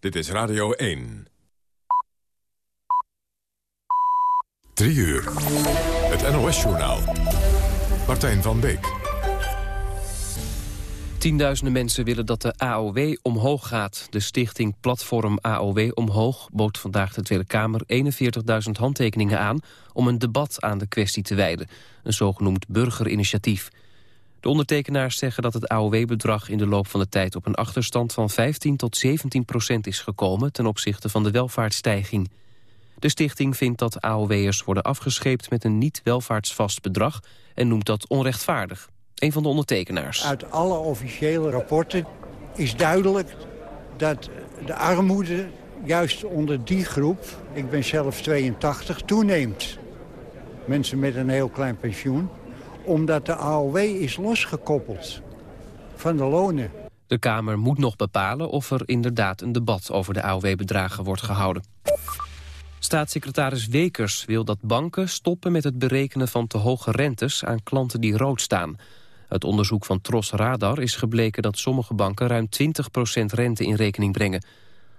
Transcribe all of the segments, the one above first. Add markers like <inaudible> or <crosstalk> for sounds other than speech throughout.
Dit is Radio 1. 3 uur. Het NOS-journaal. Martijn van Beek. Tienduizenden mensen willen dat de AOW omhoog gaat. De stichting Platform AOW Omhoog bood vandaag de Tweede Kamer 41.000 handtekeningen aan om een debat aan de kwestie te wijden. Een zogenoemd burgerinitiatief. De ondertekenaars zeggen dat het AOW-bedrag in de loop van de tijd op een achterstand van 15 tot 17 procent is gekomen ten opzichte van de welvaartsstijging. De stichting vindt dat AOW'ers worden afgescheept met een niet welvaartsvast bedrag en noemt dat onrechtvaardig. Een van de ondertekenaars. Uit alle officiële rapporten is duidelijk dat de armoede juist onder die groep, ik ben zelf 82, toeneemt. Mensen met een heel klein pensioen omdat de AOW is losgekoppeld van de lonen. De Kamer moet nog bepalen of er inderdaad een debat over de AOW-bedragen wordt gehouden. Staatssecretaris Wekers wil dat banken stoppen met het berekenen van te hoge rentes aan klanten die rood staan. Uit onderzoek van Tros Radar is gebleken dat sommige banken ruim 20% rente in rekening brengen.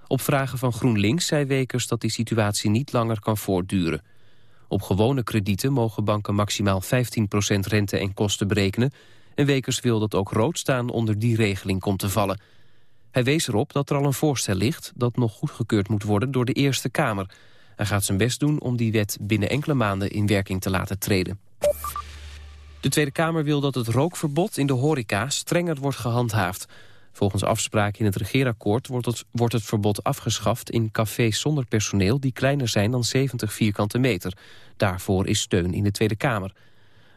Op vragen van GroenLinks zei Wekers dat die situatie niet langer kan voortduren. Op gewone kredieten mogen banken maximaal 15% rente en kosten berekenen... en Wekers wil dat ook rood staan onder die regeling komt te vallen. Hij wees erop dat er al een voorstel ligt... dat nog goedgekeurd moet worden door de Eerste Kamer. Hij gaat zijn best doen om die wet binnen enkele maanden in werking te laten treden. De Tweede Kamer wil dat het rookverbod in de horeca strenger wordt gehandhaafd. Volgens afspraken in het regeerakkoord wordt het, wordt het verbod afgeschaft in cafés zonder personeel die kleiner zijn dan 70 vierkante meter. Daarvoor is steun in de Tweede Kamer.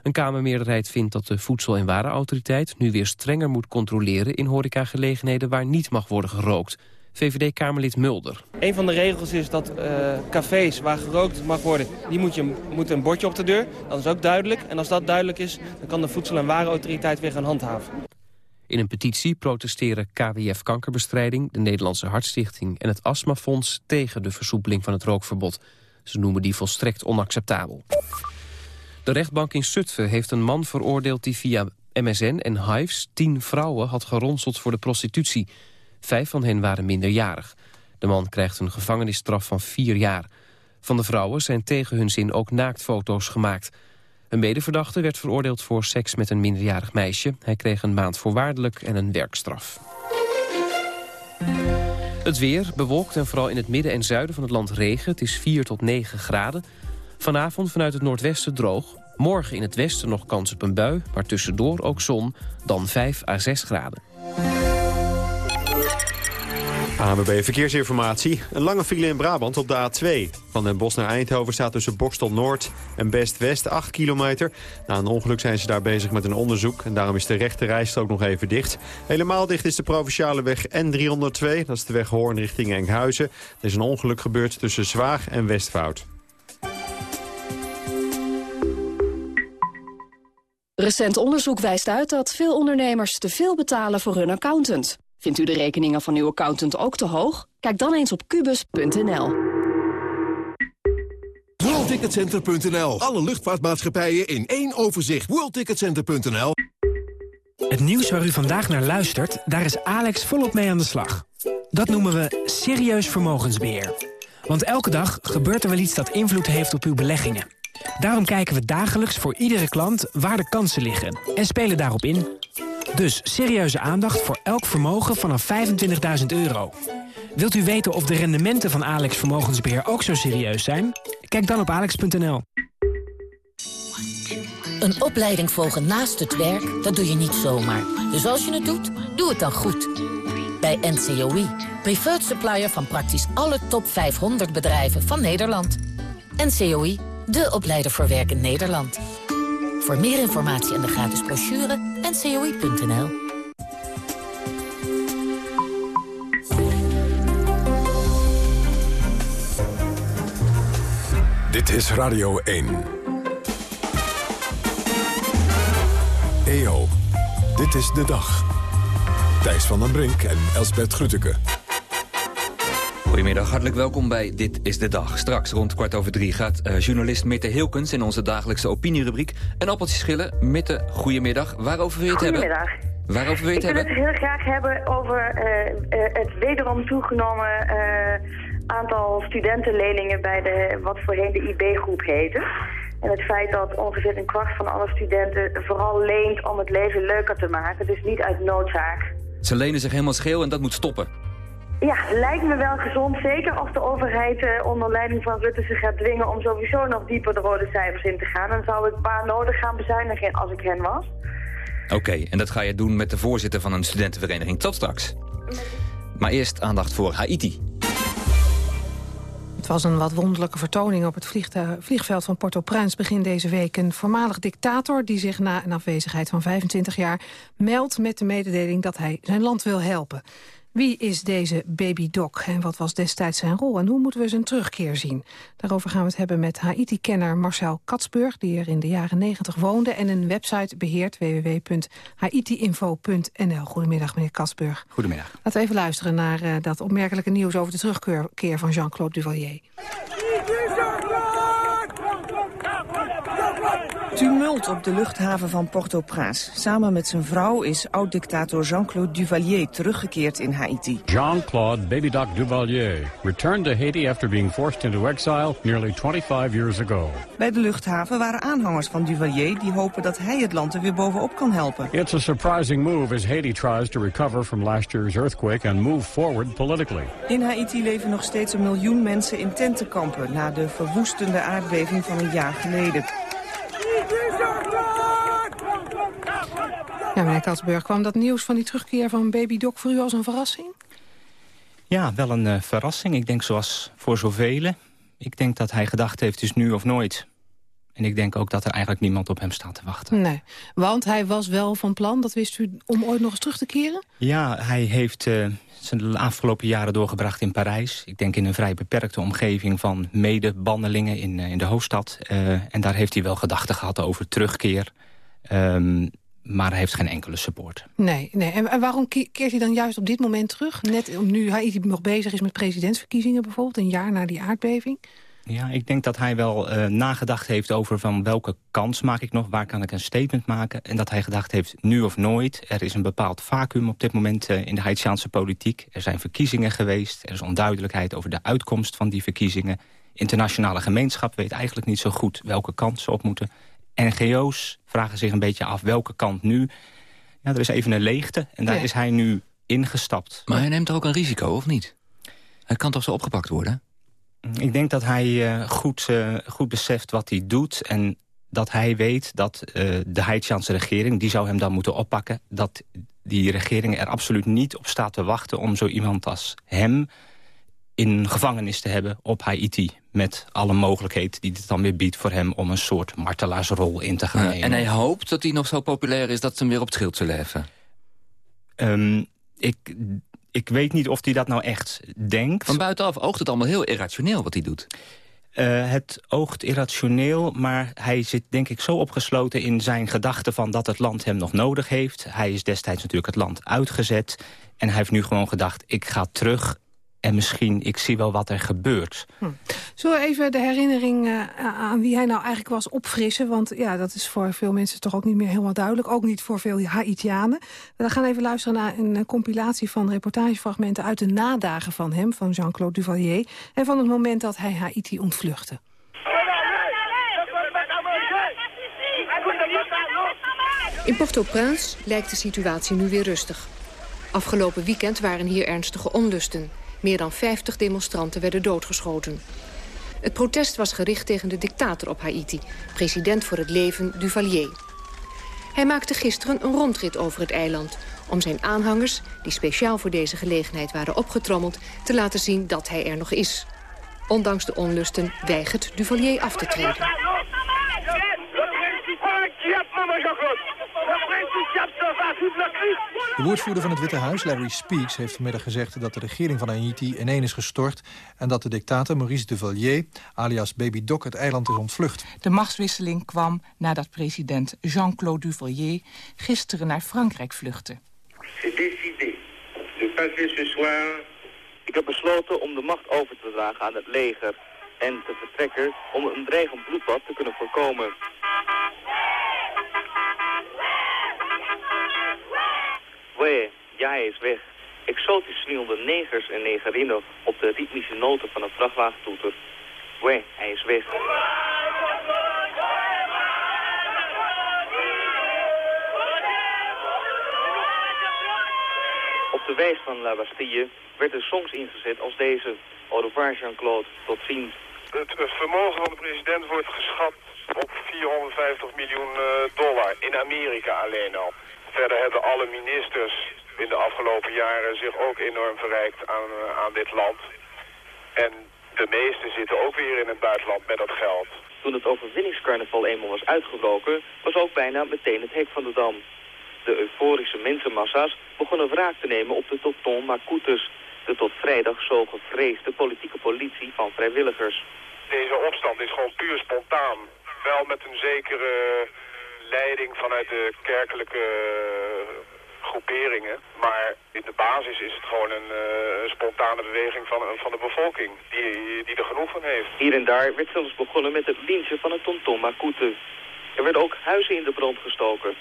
Een Kamermeerderheid vindt dat de Voedsel- en Warenautoriteit nu weer strenger moet controleren in horecagelegenheden waar niet mag worden gerookt. VVD-Kamerlid Mulder. Een van de regels is dat uh, cafés waar gerookt mag worden... die moet je, moeten een bordje op de deur. Dat is ook duidelijk. En als dat duidelijk is, dan kan de Voedsel- en Warenautoriteit weer gaan handhaven. In een petitie protesteren KWF Kankerbestrijding, de Nederlandse Hartstichting en het Astmafonds tegen de versoepeling van het rookverbod. Ze noemen die volstrekt onacceptabel. De rechtbank in Zutphen heeft een man veroordeeld die via MSN en Hives tien vrouwen had geronseld voor de prostitutie. Vijf van hen waren minderjarig. De man krijgt een gevangenisstraf van vier jaar. Van de vrouwen zijn tegen hun zin ook naaktfoto's gemaakt. Een medeverdachte werd veroordeeld voor seks met een minderjarig meisje. Hij kreeg een maand voorwaardelijk en een werkstraf. Het weer bewolkt en vooral in het midden en zuiden van het land regen. Het is 4 tot 9 graden. Vanavond vanuit het noordwesten droog. Morgen in het westen nog kans op een bui, maar tussendoor ook zon. Dan 5 à 6 graden. ANWB Verkeersinformatie. Een lange file in Brabant op de A2. Van Den Bosch naar Eindhoven staat tussen Bokstel Noord en Best West 8 kilometer. Na een ongeluk zijn ze daar bezig met een onderzoek... en daarom is de rechte rijstrook nog even dicht. Helemaal dicht is de provinciale weg N302. Dat is de weg Hoorn richting Enkhuizen. Er is een ongeluk gebeurd tussen Zwaag en Westvoud. Recent onderzoek wijst uit dat veel ondernemers te veel betalen voor hun accountant. Vindt u de rekeningen van uw accountant ook te hoog? Kijk dan eens op kubus.nl. WorldTicketCenter.nl. Alle luchtvaartmaatschappijen in één overzicht. WorldTicketCenter.nl. Het nieuws waar u vandaag naar luistert, daar is Alex volop mee aan de slag. Dat noemen we serieus vermogensbeheer. Want elke dag gebeurt er wel iets dat invloed heeft op uw beleggingen. Daarom kijken we dagelijks voor iedere klant waar de kansen liggen en spelen daarop in. Dus serieuze aandacht voor elk vermogen vanaf 25.000 euro. Wilt u weten of de rendementen van Alex Vermogensbeheer ook zo serieus zijn? Kijk dan op alex.nl. Een opleiding volgen naast het werk, dat doe je niet zomaar. Dus als je het doet, doe het dan goed. Bij NCOI, preferred supplier van praktisch alle top 500 bedrijven van Nederland. NCOI, de opleider voor werk in Nederland. Voor meer informatie en de gratis brochure, ncoi.nl. Dit is Radio 1. EO, dit is de dag. Thijs van den Brink en Elsbert Grütke. Goedemiddag, hartelijk welkom bij Dit is de Dag. Straks rond kwart over drie gaat uh, journalist Mitte Hilkens... in onze dagelijkse opinierubriek een appeltje schillen. Mitte, goedemiddag. Waarover wil je het hebben? Goedemiddag. Waarover wil je het Ik wil hebben? het heel graag hebben over eh, eh, het wederom toegenomen eh, aantal studentenleningen bij de, wat voorheen de IB-groep heette. En het feit dat ongeveer een kwart van alle studenten vooral leent om het leven leuker te maken. Dus niet uit noodzaak. Ze lenen zich helemaal scheel en dat moet stoppen. Ja, lijkt me wel gezond. Zeker als de overheid eh, onder leiding van Rutte zich gaat dwingen om sowieso nog dieper de rode cijfers in te gaan. Dan zou ik waar nodig gaan bezuinigen als ik hen was. Oké, en dat ga je doen met de voorzitter van een studentenvereniging. Tot straks. Maar eerst aandacht voor Haiti. Het was een wat wonderlijke vertoning op het vliegveld van Port-au-Prince begin deze week. Een voormalig dictator die zich na een afwezigheid van 25 jaar meldt met de mededeling dat hij zijn land wil helpen. Wie is deze baby Doc en wat was destijds zijn rol en hoe moeten we zijn terugkeer zien? Daarover gaan we het hebben met Haiti-kenner Marcel Katsburg, die er in de jaren 90 woonde en een website beheert www.haitiinfo.nl. Goedemiddag meneer Katsburg. Goedemiddag. Laten we even luisteren naar eh, dat opmerkelijke nieuws over de terugkeer van Jean-Claude Duvalier. Tumult op de luchthaven van Port-au-Prince. Samen met zijn vrouw is oud-dictator Jean-Claude Duvalier teruggekeerd in Haiti. Jean-Claude Baby Doc Duvalier returned to Haiti after being forced into exile nearly 25 years ago. Bij de luchthaven waren aanhangers van Duvalier die hopen dat hij het land er weer bovenop kan helpen. It's a surprising move as Haiti tries to recover from last year's earthquake and move forward politically. In Haiti leven nog steeds een miljoen mensen in tentenkampen na de verwoestende aardbeving van een jaar geleden. Ja, meneer Katsburg, kwam dat nieuws van die terugkeer van baby Doc voor u als een verrassing? Ja, wel een eh, verrassing. Ik denk zoals voor zoveel. Ik denk dat hij gedacht heeft, het is nu of nooit. En ik denk ook dat er eigenlijk niemand op hem staat te wachten. Nee, want hij was wel van plan, dat wist u, om ooit nog eens terug te keren? Ja, hij heeft eh, zijn afgelopen jaren doorgebracht in Parijs. Ik denk in een vrij beperkte omgeving van medebannelingen in, eh, in de hoofdstad. Eh, en daar heeft hij wel gedachten gehad over terugkeer. Ehm, maar hij heeft geen enkele support. Nee, nee. En, waarom ke- keert hij dan juist op dit moment terug? Net nu Haiti nog bezig is met presidentsverkiezingen bijvoorbeeld, een jaar na die aardbeving? Ja, ik denk dat hij wel eh, nagedacht heeft over van welke kans maak ik nog, waar kan ik een statement maken. En dat hij gedacht heeft, nu of nooit. Er is een bepaald vacuüm op dit moment eh, in de Haitiaanse politiek. Er zijn verkiezingen geweest, er is onduidelijkheid over de uitkomst van die verkiezingen. Internationale gemeenschap weet eigenlijk niet zo goed welke kant ze op moeten. NGO's vragen zich een beetje af welke kant nu. Ja, er is even een leegte en daar Ja. is hij nu ingestapt. Maar hij neemt er ook een risico, of niet? Hij kan toch zo opgepakt worden? Ik denk dat hij eh, goed, eh, goed beseft wat hij doet... en dat hij weet dat eh, de Haitiaanse regering... die zou hem dan moeten oppakken... dat die regering er absoluut niet op staat te wachten... om zo iemand als hem in gevangenis te hebben op Haiti... met alle mogelijkheden die het dan weer biedt voor hem... om een soort martelaarsrol in te gaan Ja, nemen. en hij hoopt dat hij nog zo populair is dat ze hem weer op het schild zullen heffen. Ehm, ik, ik weet niet of hij dat nou echt denkt. Van buitenaf oogt het allemaal heel irrationeel wat hij doet. Eh, het oogt irrationeel, maar hij zit denk ik zo opgesloten in zijn gedachte van dat het land hem nog nodig heeft. Hij is destijds natuurlijk het land uitgezet. En hij heeft nu gewoon gedacht, ik ga terug en misschien, ik zie wel wat er gebeurt. Hm. Zullen we even de herinnering eh, aan wie hij nou eigenlijk was opfrissen? Want ja, dat is voor veel mensen toch ook niet meer helemaal duidelijk. Ook niet voor veel Haitianen. We gaan even luisteren naar een eh, compilatie van reportagefragmenten... uit de nadagen van hem, van Jean-Claude Duvalier... en van het moment dat hij Haiti ontvluchtte. In Port-au-Prince lijkt de situatie nu weer rustig. Afgelopen weekend waren hier ernstige onlusten. Meer dan 50 demonstranten werden doodgeschoten. Het protest was gericht tegen de dictator op Haiti, president voor het leven Duvalier. Hij maakte gisteren een rondrit over het eiland... om zijn aanhangers, die speciaal voor deze gelegenheid waren opgetrommeld... te laten zien dat hij er nog is. Ondanks de onlusten weigert Duvalier af te treden. De woordvoerder van het Witte Huis, Larry Speaks, heeft vanmiddag gezegd dat de regering van Haiti ineen is gestort en dat de dictator Maurice Duvalier, alias Baby Doc, het eiland is ontvlucht. De machtswisseling kwam nadat president Jean-Claude Duvalier gisteren naar Frankrijk vluchtte. Ik heb besloten om de macht over te dragen aan het leger en te vertrekken om een dreigend bloedbad te kunnen voorkomen. Ouais, ja, is weg. Exotisch swingelde negers en negerinnen op de ritmische noten van een vrachtwagentoeter. Ouais, hij is weg. Op de wijs van La Bastille werden songs ingezet als deze. Au Jean-Claude, tot ziens. Het eh, vermogen van de president wordt geschat op 450 miljoen eh, dollar in Amerika alleen al. Verder hebben alle ministers in de afgelopen jaren zich ook enorm verrijkt aan, eh, aan dit land. En de meesten zitten ook weer in het buitenland met dat geld. Toen het overwinningscarnaval eenmaal was uitgebroken, was ook bijna meteen het hek van de dam. De euforische mensenmassa's begonnen wraak te nemen op de Toton Macoutes, de tot vrijdag zo gevreesde politieke politie van vrijwilligers. Deze opstand is gewoon puur spontaan. Wel met een zekere leiding vanuit de kerkelijke groeperingen. Maar in de basis is het gewoon een uh, spontane beweging van, van de bevolking die, die er genoeg van heeft. Hier en daar werd zelfs begonnen met het lynchen van het Tonton Macoute. Er werden ook huizen in de brand gestoken.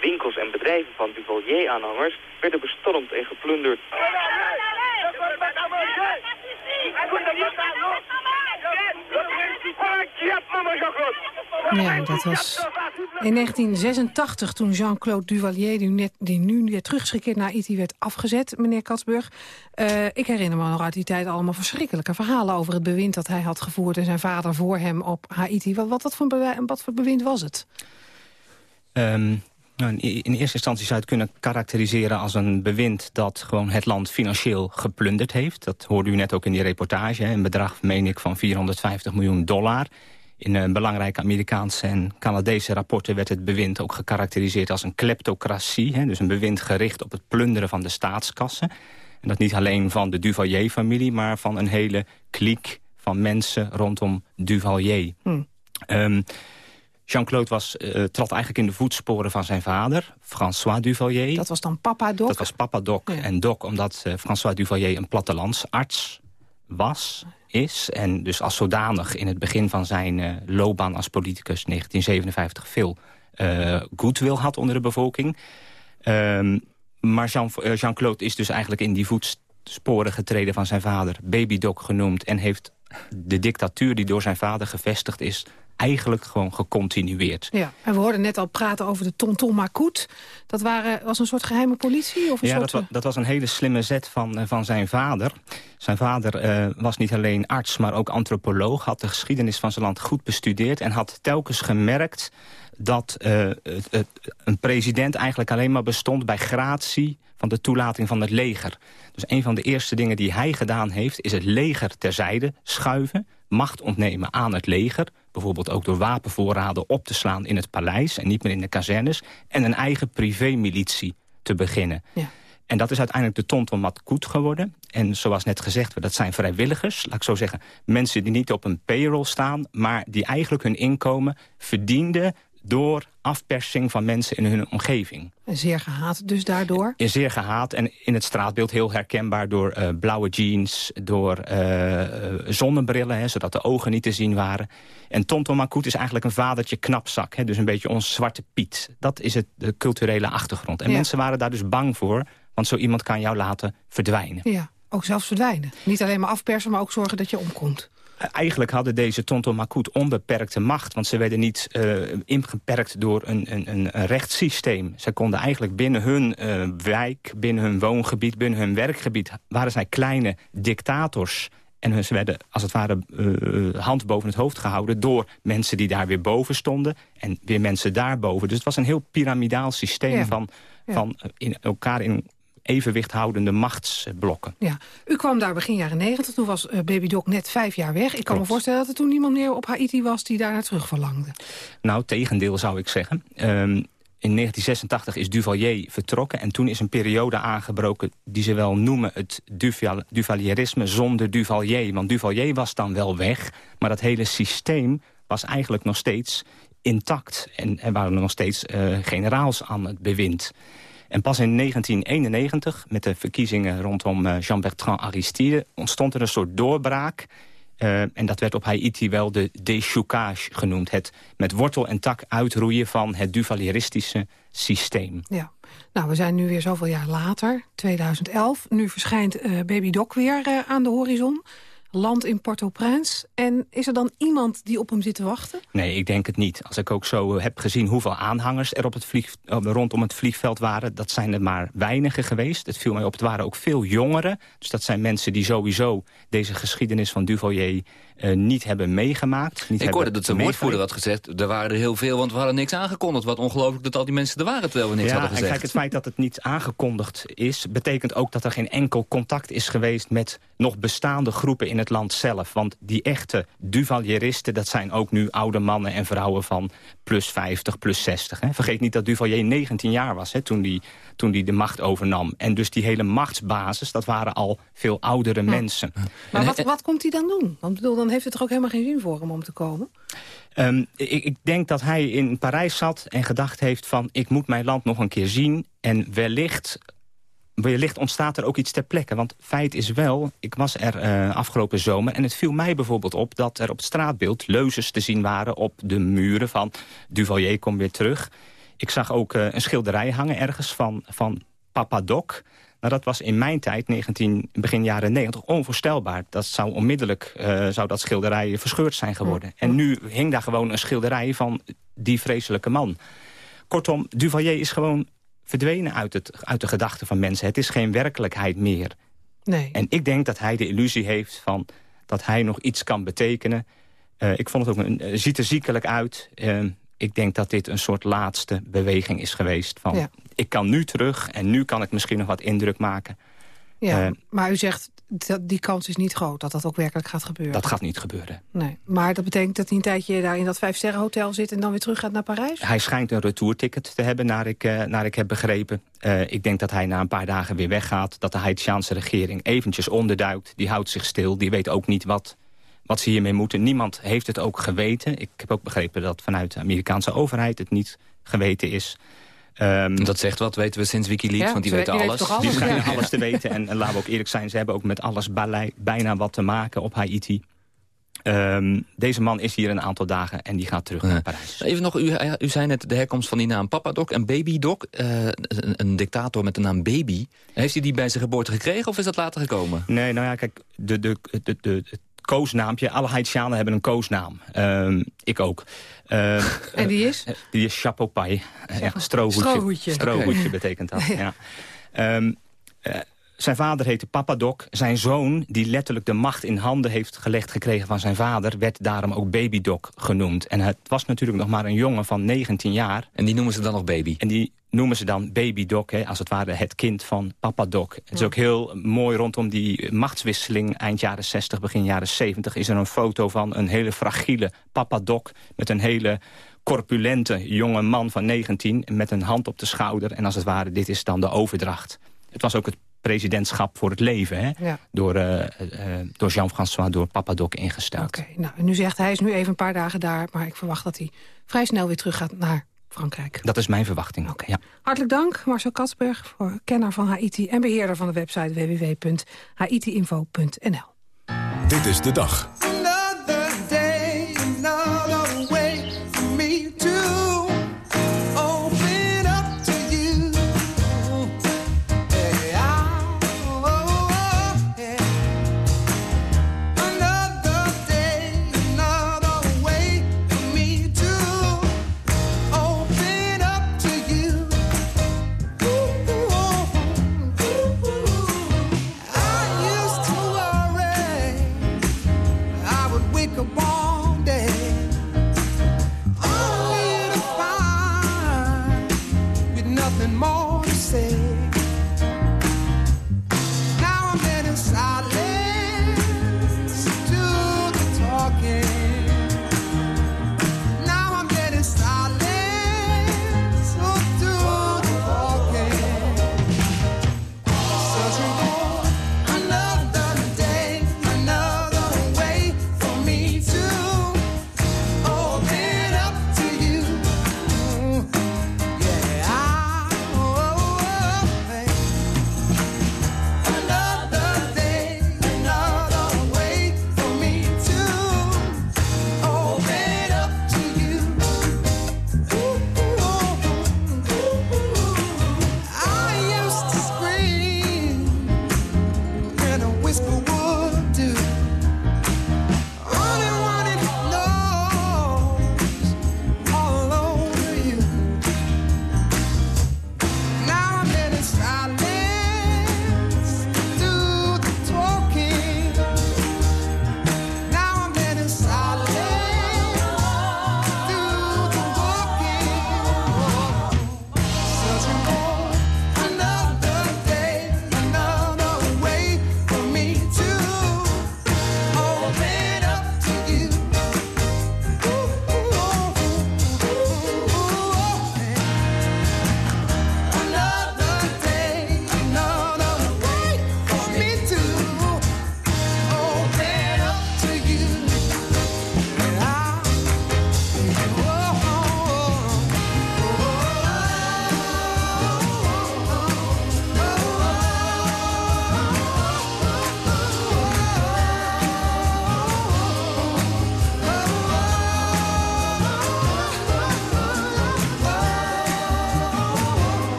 Winkels en bedrijven van Duvalier-aanhangers werden bestormd en geplunderd. Ja, dat was in 1986 toen Jean-Claude Duvalier, die, nu weer teruggekeerd naar Haiti, werd afgezet, meneer Katsburg. Uh, ik herinner me nog uit die tijd allemaal verschrikkelijke verhalen over het bewind dat hij had gevoerd en zijn vader voor hem op Haiti. Wat, wat, wat, voor, wat voor bewind was het? Um, nou, in eerste instantie zou je het kunnen karakteriseren als een bewind... dat gewoon het land financieel geplunderd heeft. Dat hoorde u net ook in die reportage. Een bedrag, meen ik, van 450 miljoen dollar. In een belangrijke Amerikaanse en Canadese rapporten... werd het bewind ook gekarakteriseerd als een kleptocratie. Hè, dus een bewind gericht op het plunderen van de staatskassen. En dat niet alleen van de Duvalier-familie... maar van een hele kliek van mensen rondom Duvalier. Hm. Um, Jean-Claude was, uh, trad eigenlijk in de voetsporen van zijn vader, François Duvalier. Dat was dan papa Doc? Dat was papa Doc. En Doc omdat uh, François Duvalier een plattelandsarts was, is... en dus als zodanig in het begin van zijn uh, loopbaan als politicus 1957 veel goodwill had onder de bevolking. Um, maar Jean-Claude Jean is dus eigenlijk in die voetsporen getreden van zijn vader, Baby Doc genoemd... en heeft de dictatuur die door zijn vader gevestigd is eigenlijk gewoon gecontinueerd. Ja, en we hoorden net al praten over de Tonton Macout. Dat waren, was een soort geheime politie? Of een ja, soort... dat, was, dat was een hele slimme zet van, eh, van zijn vader. Zijn vader uh, was niet alleen arts, maar ook antropoloog. Had de geschiedenis van zijn land goed bestudeerd... en had telkens gemerkt dat uh, het, het, een president eigenlijk alleen maar bestond... bij gratie van de toelating van het leger. Dus een van de eerste dingen die hij gedaan heeft... is het leger terzijde schuiven, macht ontnemen aan het leger bijvoorbeeld ook door wapenvoorraden op te slaan in het paleis... en niet meer in de kazernes, en een eigen privémilitie te beginnen. Ja. En dat is uiteindelijk de Tonton Matkoet geworden. En zoals net gezegd werd, dat zijn vrijwilligers. Laat ik zo zeggen, mensen die niet op een payroll staan... maar die eigenlijk hun inkomen verdienden door afpersing van mensen in hun omgeving. Zeer gehaat dus daardoor? Zeer gehaat en in het straatbeeld heel herkenbaar door uh, blauwe jeans... door uh, zonnebrillen, hè, zodat de ogen niet te zien waren. En Tonton Makoet is eigenlijk een vadertje knapzak. Hè, dus een beetje ons zwarte piet. Dat is het, de culturele achtergrond. En mensen waren daar dus bang voor, want zo iemand kan jou laten verdwijnen. Ja, ook zelfs verdwijnen. Niet alleen maar afpersen, maar ook zorgen dat je omkomt. Eigenlijk hadden deze Tonton Makoet onbeperkte macht. Want ze werden niet uh, ingeperkt door een, een, een, rechtssysteem. Ze konden eigenlijk binnen hun uh, wijk, binnen hun woongebied, binnen hun werkgebied... waren zij kleine dictators. En ze werden als het ware uh, hand boven het hoofd gehouden... door mensen die daar weer boven stonden en weer mensen daarboven. Dus het was een heel piramidaal systeem van, ja. van in elkaar in evenwicht houdende machtsblokken. Ja. U kwam daar begin jaren negentig, toen was uh, Baby Doc net vijf jaar weg. Ik kan me voorstellen dat er toen niemand meer op Haiti was die daar naar terug verlangde. Nou, tegendeel zou ik zeggen. Um, in 1986 is Duvalier vertrokken en toen is een periode aangebroken... die ze wel noemen het Duval Duvalierisme zonder Duvalier. Want Duvalier was dan wel weg, maar dat hele systeem was eigenlijk nog steeds intact. En er waren nog steeds uh, generaals aan het bewind. En pas in 1991, met de verkiezingen rondom uh, Jean-Bertrand Aristide... ontstond er een soort doorbraak. Uh, en dat werd op Haiti wel de déchoucage genoemd. Het met wortel en tak uitroeien van het duvalieristische systeem. Ja. Nou, we zijn nu weer zoveel jaar later, 2011. Nu verschijnt uh, Baby Doc weer aan de horizon land in Port-au-Prince. En is er dan iemand die op hem zit te wachten? Nee, ik denk het niet. Als ik ook zo heb gezien hoeveel aanhangers er op het vlieg, rondom het vliegveld waren... dat zijn er maar weinigen geweest. Het viel mij op, het waren ook veel jongeren. Dus dat zijn mensen die sowieso deze geschiedenis van Duvalier uh, niet hebben meegemaakt. Niet ik hoorde dat de woordvoerder had gezegd... er waren er heel veel, want we hadden niks aangekondigd. Wat ongelooflijk dat al die mensen er waren terwijl we niks ja, hadden gezegd. En kijk, het feit dat het niet aangekondigd is... betekent ook dat er geen enkel contact is geweest... met nog bestaande groepen in het land zelf. Want die echte Duvalieristen, dat zijn ook nu oude mannen en vrouwen van plus 50, plus 60. Hè. Vergeet niet dat Duvalier 19 jaar was hè, toen hij toen die de macht overnam. En dus die hele machtsbasis, dat waren al veel oudere mensen. Maar wat, wat komt hij dan doen? Want bedoel, dan heeft het toch ook helemaal geen zin voor om te komen? Um, ik, ik, denk dat hij in Parijs zat en gedacht heeft van... ik moet mijn land nog een keer zien en wellicht wellicht ontstaat er ook iets ter plekke. Want feit is wel, ik was er uh, afgelopen zomer... en het viel mij bijvoorbeeld op dat er op het straatbeeld leuzes te zien waren... op de muren van Duvalier, kom weer terug. Ik zag ook uh, een schilderij hangen ergens van, van Papa Doc... Nou, dat was in mijn tijd, 19, begin jaren 90, onvoorstelbaar. Dat zou onmiddellijk uh, zou dat schilderij verscheurd zijn geworden. En nu hing daar gewoon een schilderij van die vreselijke man. Kortom, Duvalier is gewoon verdwenen uit, het, uit de gedachten van mensen. Het is geen werkelijkheid meer. Nee. En ik denk dat hij de illusie heeft van dat hij nog iets kan betekenen. Uh, ik vond het ook een, uh, ziet er ziekelijk uit. Uh, ik denk dat dit een soort laatste beweging is geweest. Van, ja. Ik kan nu terug en nu kan ik misschien nog wat indruk maken. Ja, maar u zegt dat die kans is niet groot dat dat ook werkelijk gaat gebeuren. Dat gaat niet gebeuren. Nee, maar dat betekent dat hij een tijdje daar in dat vijfsterrenhotel zit... en dan weer terug gaat naar Parijs? Hij schijnt een retourticket te hebben, naar ik, uh, naar ik heb begrepen. Uh, ik denk dat hij na een paar dagen weer weggaat. Dat de Haitiaanse regering eventjes onderduikt. Die houdt zich stil. Die weet ook niet wat, wat ze hiermee moeten. Niemand heeft het ook geweten. Ik heb ook begrepen dat vanuit de Amerikaanse overheid het niet geweten is... Um, dat zegt wat, weten we sinds Wikileaks, ja, want die weten alles. alles. Die schijnen ja. alles te <laughs> weten. En, en, laten we ook eerlijk zijn, ze hebben ook met alles bijna wat te maken op Haiti. Um, deze man is hier een aantal dagen en die gaat terug ja. naar Parijs. Even nog, u, u zei net de herkomst van die naam Papadoc en Babydoc. Uh, een, een, dictator met de naam Baby. Heeft hij die bij zijn geboorte gekregen of is dat later gekomen? Nee, nou ja, kijk, de, de, de, de, het koosnaampje. Alle Haitianen hebben een koosnaam. Um, ik ook. Uh, en die is? Uh, die is chapeau. Uh, ja, strohoedje. Strohoedje, strohoedje okay. <laughs> betekent dat, ja. ja. Um, zijn vader heette Papadoc. Zijn zoon, die letterlijk de macht in handen heeft gelegd gekregen van zijn vader... werd daarom ook Babydoc genoemd. En het was natuurlijk nog maar een jongen van 19 jaar. En die noemen ze dan nog baby? En die noemen ze dan Babydoc, hè, als het ware het kind van Papadoc. Het is ook heel mooi rondom die machtswisseling eind jaren 60, begin jaren 70... is er een foto van een hele fragiele Papadoc met een hele corpulente jonge man van 19... met een hand op de schouder. En als het ware, dit is dan de overdracht. Het was ook het presidentschap voor het leven. Hè? Ja. Door, uh, uh, door Jean-François, door Papadoc ingesteld. Oké, okay, nou, en nu zegt hij is nu even een paar dagen daar... maar ik verwacht dat hij vrij snel weer terug gaat naar Frankrijk. Dat is mijn verwachting. Okay. Ja. Hartelijk dank, Marcel Katsberg, voor kenner van Haiti... en beheerder van de website www.haitiinfo.nl. Dit is de dag.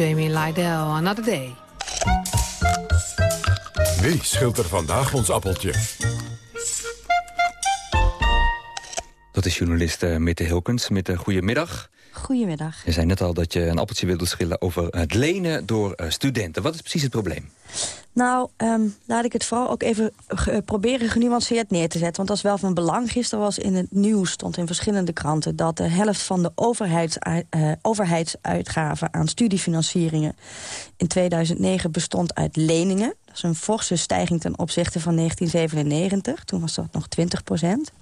Jamie Lydell, Another Day. Wie scheelt er vandaag ons appeltje? Dat is journalist uh, Mitte Hilkens. Mitte, goedemiddag. Goedemiddag. Je zei net al dat je een appeltje wilde schillen over het lenen door uh, studenten. Wat is precies het probleem? Nou, um, laat ik het vooral ook even proberen genuanceerd neer te zetten. Want dat is wel van belang. Gisteren was in het nieuws, stond in verschillende kranten... dat de helft van de overheids, uh, overheidsuitgaven aan studiefinancieringen... in 2009 bestond uit leningen. Dat is een forse stijging ten opzichte van 1997. Toen was dat nog 20 procent.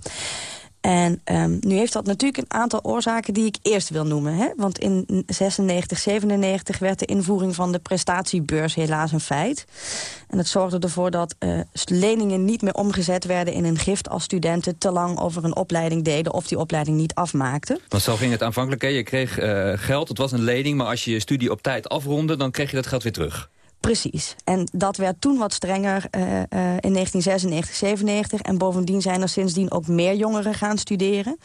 En um, nu heeft dat natuurlijk een aantal oorzaken die ik eerst wil noemen. Hè? Want in 96, 97 werd de invoering van de prestatiebeurs helaas een feit. En dat zorgde ervoor dat uh, leningen niet meer omgezet werden in een gift... als studenten te lang over een opleiding deden of die opleiding niet afmaakten. Want zo ging het aanvankelijk. Hè? Je kreeg uh, geld, het was een lening... maar als je je studie op tijd afronde, dan kreeg je dat geld weer terug. Precies. En dat werd toen wat strenger uh, uh, in 1996, 97. En bovendien zijn er sindsdien ook meer jongeren gaan studeren.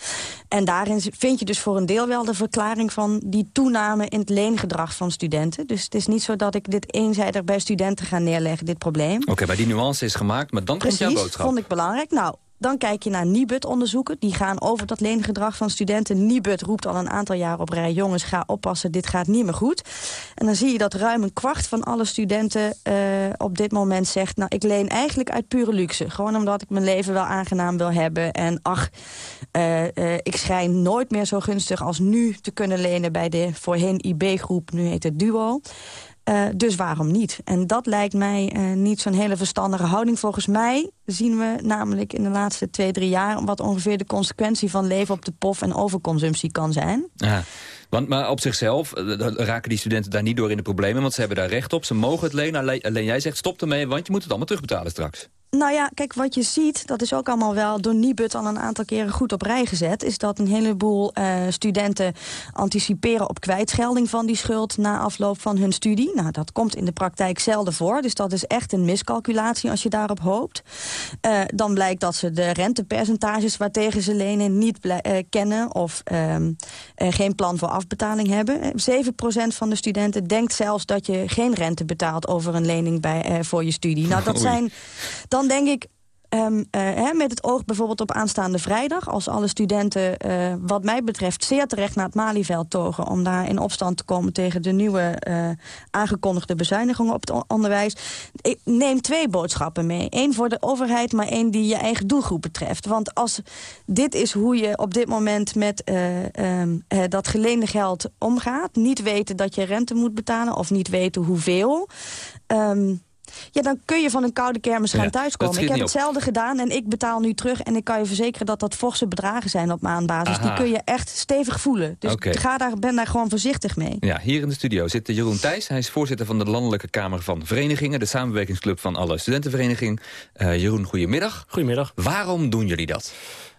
En daarin vind je dus voor een deel wel de verklaring van die toename in het leengedrag van studenten. Dus het is niet zo dat ik dit eenzijdig bij studenten ga neerleggen, dit probleem. Oké, okay, maar die nuance is gemaakt, maar dan Precies, komt jouw boodschap. vond ik belangrijk. Nou, dan kijk je naar Nibud-onderzoeken. Die gaan over dat leengedrag van studenten. Nibud roept al een aantal jaar op rij... jongens, ga oppassen, dit gaat niet meer goed. En dan zie je dat ruim een kwart van alle studenten uh, op dit moment zegt... nou, ik leen eigenlijk uit pure luxe. Gewoon omdat ik mijn leven wel aangenaam wil hebben. En ach, uh, uh, ik schijn nooit meer zo gunstig als nu te kunnen lenen... bij de voorheen IB-groep, nu heet het Duo. Uh, dus waarom niet? En dat lijkt mij uh, niet zo'n hele verstandige houding. Volgens mij zien we namelijk in de laatste twee, drie jaar... wat ongeveer de consequentie van leven op de pof en overconsumptie kan zijn. Ja. Want, maar op zichzelf uh, raken die studenten daar niet door in de problemen... want ze hebben daar recht op, ze mogen het lenen. Alleen, alleen jij zegt stop ermee, want je moet het allemaal terugbetalen straks. Nou ja, kijk, wat je ziet, dat is ook allemaal wel door Nibud al een aantal keren goed op rij gezet... is dat een heleboel uh, studenten anticiperen op kwijtschelding van die schuld... na afloop van hun studie. Nou, dat komt in de praktijk zelden voor. Dus dat is echt een miscalculatie als je daarop hoopt. Uh, dan blijkt dat ze de rentepercentages waartegen ze lenen niet uh, kennen... of geen plan voor afbetaling hebben. 7% van de studenten denkt zelfs dat je geen rente betaalt... over een lening bij, voor je studie. Nou, dat <laughs> zijn... Dan dan denk ik, uh, hè, met het oog bijvoorbeeld op aanstaande vrijdag... als alle studenten, uh, wat mij betreft, zeer terecht naar het Malieveld togen... om daar in opstand te komen tegen de nieuwe uh, aangekondigde bezuinigingen op het onderwijs. Ik neem twee boodschappen mee. Eén voor de overheid, maar één die je eigen doelgroep betreft. Want als dit is hoe je op dit moment met um, dat geleende geld omgaat... niet weten dat je rente moet betalen of niet weten hoeveel... Um, ja, dan kun je van een koude kermis gaan ja, thuiskomen. Ik heb hetzelfde gedaan en ik betaal nu terug. En ik kan je verzekeren dat dat forse bedragen zijn op maandbasis. Aha. Die kun je echt stevig voelen. Dus okay. ga daar, ben daar gewoon voorzichtig mee. Ja, hier in de studio zit Jeroen Thijs. Hij is voorzitter van de Landelijke Kamer van Verenigingen. De samenwerkingsclub van alle studentenverenigingen. Uh, Jeroen, goedemiddag. Goedemiddag. Waarom doen jullie dat?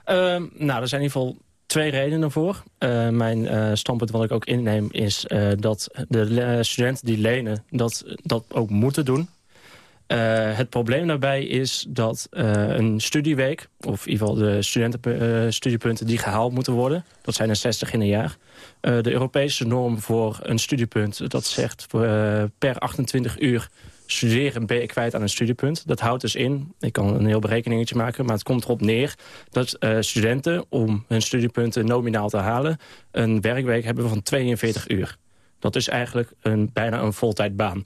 Uh, nou, er zijn in ieder geval twee redenen voor. Uh, mijn uh, standpunt wat ik ook inneem is uh, dat de studenten die lenen dat, dat ook moeten doen. Het probleem daarbij is dat een studieweek... of in ieder geval de studentenstudiepunten die gehaald moeten worden... dat zijn er 60 in een jaar... de Europese norm voor een studiepunt, dat zegt per 28 uur studeren ben je kwijt aan een studiepunt. Dat houdt dus in, ik kan een heel berekeningetje maken... maar het komt erop neer dat studenten om hun studiepunten nominaal te halen... een werkweek hebben van 42 uur. Dat is eigenlijk een, bijna een voltijdbaan.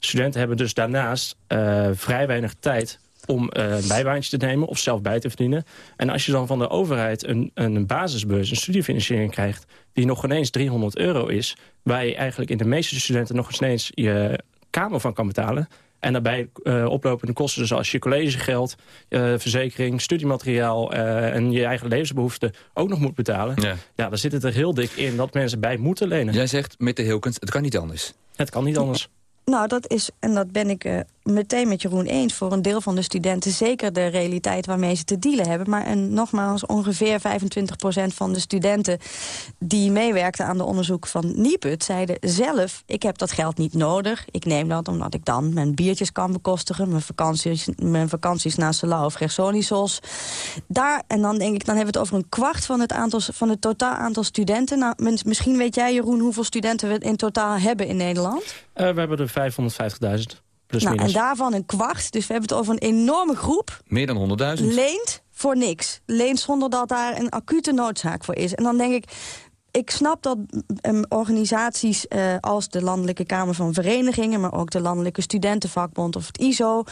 Studenten hebben dus daarnaast uh, vrij weinig tijd om uh, een bijbaantje te nemen of zelf bij te verdienen. En als je dan van de overheid een, een basisbeurs, een studiefinanciering krijgt... die nog ineens 300 euro is... waar je eigenlijk in de meeste studenten nog eens je kamer van kan betalen. En daarbij uh, oplopende kosten zoals je collegegeld, uh, verzekering, studiemateriaal uh, en je eigen levensbehoeften ook nog moet betalen. Ja. ja, dan zit het er heel dik in dat mensen bij moeten lenen. Jij zegt met de Hilkens, het kan niet anders. Het kan niet anders. Nou, dat is, en dat ben ik uh, meteen met Jeroen eens... voor een deel van de studenten zeker de realiteit waarmee ze te dealen hebben. Maar en nogmaals, ongeveer 25% van de studenten... die meewerkten aan de onderzoek van Niput zeiden zelf... ik heb dat geld niet nodig. Ik neem dat omdat ik dan mijn biertjes kan bekostigen... mijn vakanties, mijn vakanties naar Salau of Gersonisos. Daar, en dan denk ik, dan hebben we het over een kwart... van het, aantal, van het totaal aantal studenten. Nou, misschien weet jij, Jeroen, hoeveel studenten we in totaal hebben in Nederland? Uh, we hebben er 550.000. Nou, en daarvan een kwart, dus we hebben het over een enorme groep... Meer dan 100.000. Leent voor niks. Leent zonder dat daar een acute noodzaak voor is. En dan denk ik, ik snap dat um, organisaties uh, als de Landelijke Kamer van Verenigingen... maar ook de Landelijke Studentenvakbond of het ISO...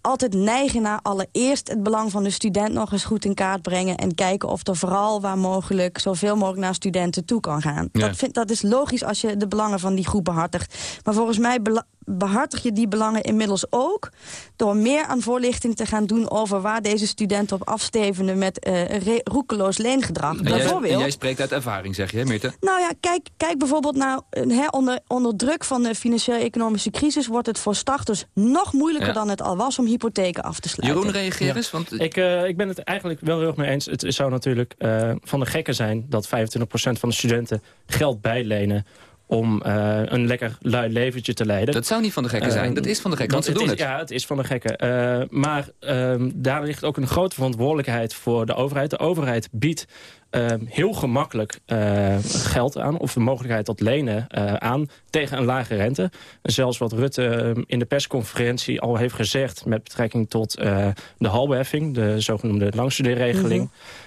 altijd neigen naar allereerst het belang van de student nog eens goed in kaart brengen... en kijken of er vooral waar mogelijk zoveel mogelijk naar studenten toe kan gaan. Dat, vind, dat is logisch als je de belangen van die groep behartigt. Maar volgens mij behartig je die belangen inmiddels ook... door meer aan voorlichting te gaan doen over waar deze studenten op afstevenen... met uh, roekeloos leengedrag. En Bijvoorbeeld, jij, en jij spreekt uit ervaring, zeg je, Mirte? Nou ja, kijk, kijk bijvoorbeeld naar... Uh, onder, onder druk van de financiële-economische crisis... wordt het voor starters nog moeilijker dan het al was om hypotheken af te sluiten. Jeroen, reageer eens. Want... Ik, uh, ik ben het eigenlijk wel heel erg mee eens. Het zou natuurlijk van de gekken zijn dat 25% van de studenten geld bijlenen om uh, een lekker lui leventje te leiden. Dat zou niet van de gekken zijn, dat is van de gekken, want ze doen het. Ja, het is van de gekken. Uh, maar uh, daar ligt ook een grote verantwoordelijkheid voor de overheid. De overheid biedt Ehm, heel gemakkelijk uh, geld aan... of de mogelijkheid tot lenen uh, aan tegen een lage rente. En zelfs wat Rutte ehm, in de persconferentie al heeft gezegd... met betrekking tot uh, de halbeheffing, de zogenoemde langstudeerregeling... Mm -hmm.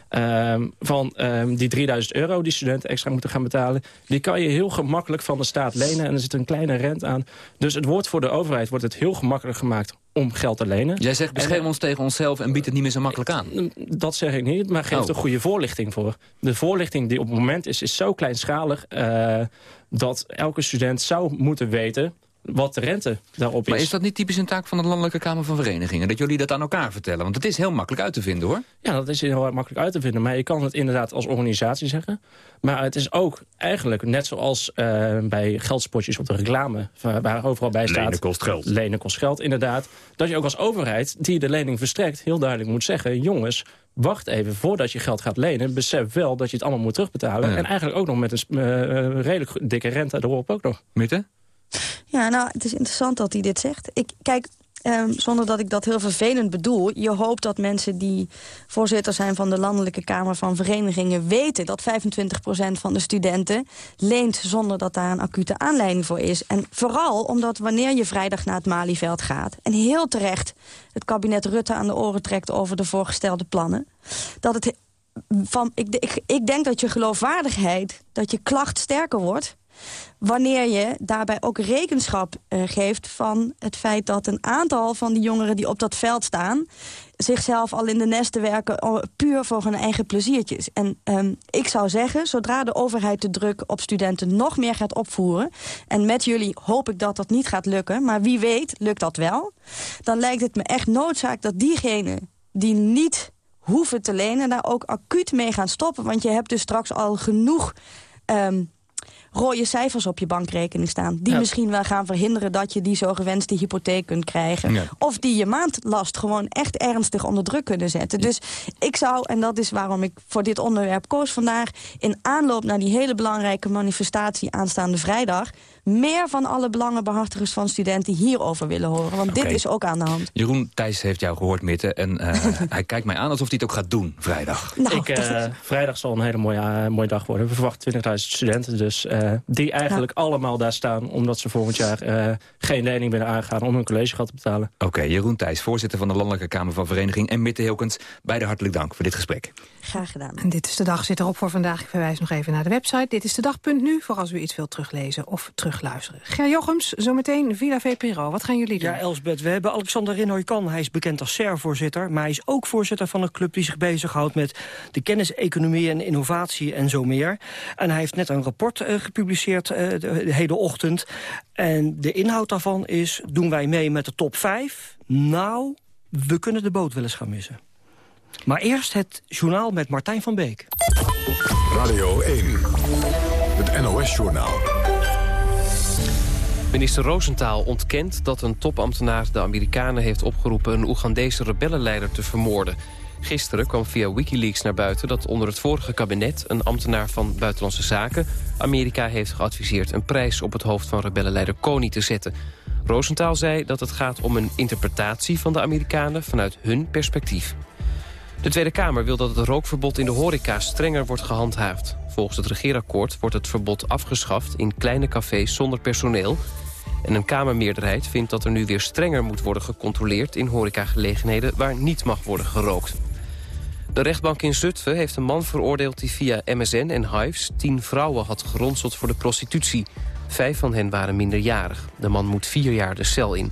Van die 3000 euro die studenten extra moeten gaan betalen... die kan je heel gemakkelijk van de staat lenen en er zit een kleine rente aan. Dus het wordt voor de overheid wordt het heel gemakkelijk gemaakt om geld te lenen. Jij zegt bescherm ons tegen onszelf en biedt het niet meer zo makkelijk aan. Dat zeg ik niet, maar geef oh. er goede voorlichting voor. De voorlichting die op het moment is, is zo kleinschalig... Uh, dat elke student zou moeten weten wat de rente daarop is. Maar is dat niet typisch een taak van de Landelijke Kamer van Verenigingen? Dat jullie dat aan elkaar vertellen? Want het is heel makkelijk uit te vinden, hoor. Ja, dat is heel makkelijk uit te vinden. Maar je kan het inderdaad als organisatie zeggen. Maar het is ook eigenlijk, net zoals uh, bij geldspotjes op de reclame... waar overal bij staat... Lenen kost geld. Lenen kost geld, inderdaad. Dat je ook als overheid, die de lening verstrekt... heel duidelijk moet zeggen... jongens, wacht even, voordat je geld gaat lenen... besef wel dat je het allemaal moet terugbetalen. En eigenlijk ook nog met een uh, redelijk dikke rente erop ook nog. Mitte? Ja, nou, het is interessant dat hij dit zegt. Ik, kijk, Um, zonder dat ik dat heel vervelend bedoel. Je hoopt dat mensen die voorzitter zijn van de Landelijke Kamer van Verenigingen... weten dat 25% van de studenten leent zonder dat daar een acute aanleiding voor is. En vooral omdat wanneer je vrijdag naar het Malieveld gaat... en heel terecht het kabinet Rutte aan de oren trekt over de voorgestelde plannen... dat het van, ik, ik, ik denk dat je geloofwaardigheid, dat je klacht sterker wordt wanneer je daarbij ook rekenschap uh, geeft van het feit dat een aantal van die jongeren die op dat veld staan... zichzelf al in de nesten werken oh, puur voor hun eigen pleziertjes. En um, ik zou zeggen, zodra de overheid de druk op studenten nog meer gaat opvoeren... en met jullie hoop ik dat dat niet gaat lukken, maar wie weet lukt dat wel... dan lijkt het me echt noodzaak dat diegenen die niet hoeven te lenen... daar ook acuut mee gaan stoppen. Want je hebt dus straks al genoeg... Um, rode cijfers op je bankrekening staan. Die misschien wel gaan verhinderen dat je die zo gewenste hypotheek kunt krijgen. Of die je maandlast gewoon echt ernstig onder druk kunnen zetten. Dus ik zou, en dat is waarom ik voor dit onderwerp koos vandaag... in aanloop naar die hele belangrijke manifestatie aanstaande vrijdag meer van alle belangenbehartigers van studenten hierover willen horen. Want dit is ook aan de hand. Jeroen Thijs heeft jou gehoord, Mitte. En eh, <laughs> hij kijkt mij aan alsof hij het ook gaat doen vrijdag. Nou, ik, eh, vrijdag zal een hele mooie, eh, mooie dag worden. We verwachten 20.000 studenten dus, eh, die eigenlijk allemaal daar staan... omdat ze volgend jaar eh, geen lening willen aangaan om hun collegegat te betalen. Oké, Jeroen Thijs, voorzitter van de Landelijke Kamer van Vereniging... en Mitte Hilkens, beide hartelijk dank voor dit gesprek. Graag gedaan. En dit is de dag zit erop voor vandaag. Ik verwijs nog even naar de website. Dit is de dag.nu voor als u iets wilt teruglezen of terugluisteren. Ger Jochems, zometeen Villa VPRO. Wat gaan jullie doen? Ja, Elsbeth, we hebben Alexander Rinoy-Kan. Hij is bekend als SER-voorzitter, maar hij is ook voorzitter van een club die zich bezighoudt met de kennis, economie en innovatie en zo meer. En hij heeft net een rapport eh, gepubliceerd eh, de, de hele ochtend. En de inhoud daarvan is, doen wij mee met de top 5? Nou, we kunnen de boot wel eens gaan missen. Maar eerst het journaal met Martijn van Beek. Radio 1, het NOS-journaal. Minister Roosentaal ontkent dat een topambtenaar de Amerikanen heeft opgeroepen... een Oegandese rebellenleider te vermoorden. Gisteren kwam via Wikileaks naar buiten dat onder het vorige kabinet... een ambtenaar van Buitenlandse Zaken Amerika heeft geadviseerd... een prijs op het hoofd van rebellenleider Kony te zetten. Roosentaal zei dat het gaat om een interpretatie van de Amerikanen... vanuit hun perspectief. De Tweede Kamer wil dat het rookverbod in de horeca strenger wordt gehandhaafd. Volgens het regeerakkoord wordt het verbod afgeschaft in kleine cafés zonder personeel. En een Kamermeerderheid vindt dat er nu weer strenger moet worden gecontroleerd... in horecagelegenheden waar niet mag worden gerookt. De rechtbank in Zutphen heeft een man veroordeeld die via MSN en Hives... tien vrouwen had geronseld voor de prostitutie. Vijf van hen waren minderjarig. De man moet vier jaar de cel in.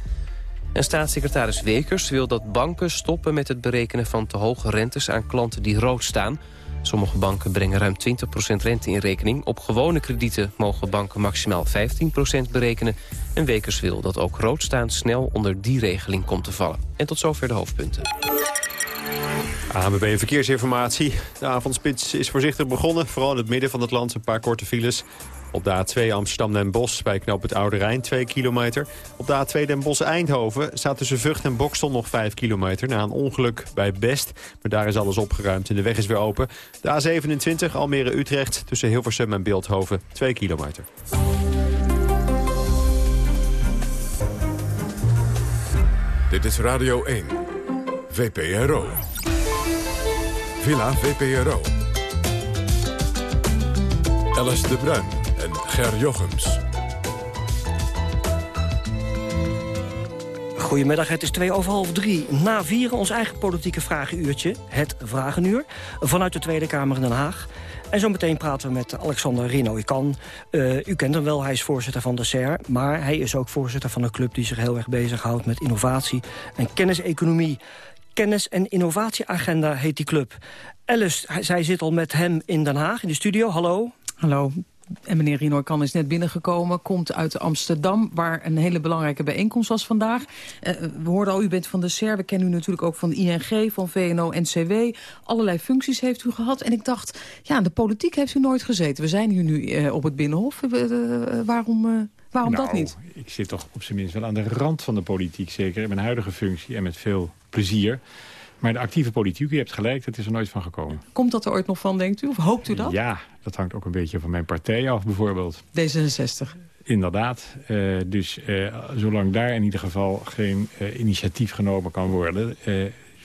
En staatssecretaris Wekers wil dat banken stoppen met het berekenen van te hoge rentes aan klanten die rood staan. Sommige banken brengen ruim 20% rente in rekening. Op gewone kredieten mogen banken maximaal 15% berekenen. En Wekers wil dat ook rood staan snel onder die regeling komt te vallen. En tot zover de hoofdpunten. ANWB Verkeersinformatie. De avondspits is voorzichtig begonnen. Vooral in het midden van het land een paar korte files. Op de A2 Amsterdam-Den Bosch bij knoop het Oude Rijn 2 kilometer. Op de A2 Den Bosch-Eindhoven staat tussen Vught en Bokstel nog 5 kilometer... na een ongeluk bij Best. Maar daar is alles opgeruimd en de weg is weer open. De A27 Almere-Utrecht tussen Hilversum en Beeldhoven 2 kilometer. Dit is Radio 1, VPRO. Villa VPRO. Alice de Bruin Ger Jochems. Goedemiddag, het is twee over half drie. Na vieren ons eigen politieke vragenuurtje, het Vragenuur... vanuit de Tweede Kamer in Den Haag. En zometeen praten we met Alexander Rino-Ikan. Uh, u kent hem wel, hij is voorzitter van de SER... maar hij is ook voorzitter van een club die zich heel erg bezighoudt... met innovatie en kenniseconomie. Kennis- en Innovatieagenda heet die club. Alice, zij zit al met hem in Den Haag, in de studio. Hallo. Hallo. En meneer Rino kan is net binnengekomen, komt uit Amsterdam... waar een hele belangrijke bijeenkomst was vandaag. Uh, we hoorden al, u bent van de SER, we kennen u natuurlijk ook van de ING... van VNO-NCW, allerlei functies heeft u gehad. En ik dacht, ja, de politiek heeft u nooit gezeten. We zijn hier nu uh, op het Binnenhof. Uh, waarom... Waarom nou, dat niet? Ik zit toch op zijn minst wel aan de rand van de politiek, zeker in mijn huidige functie en met veel plezier. Maar de actieve politiek, u hebt gelijk, dat is er nooit van gekomen. Komt dat er ooit nog van, denkt u? Of hoopt u dat? Ja, dat hangt ook een beetje van mijn partij af, bijvoorbeeld. D66. Inderdaad. Uh, dus uh, zolang daar in ieder geval geen uh, initiatief genomen kan worden...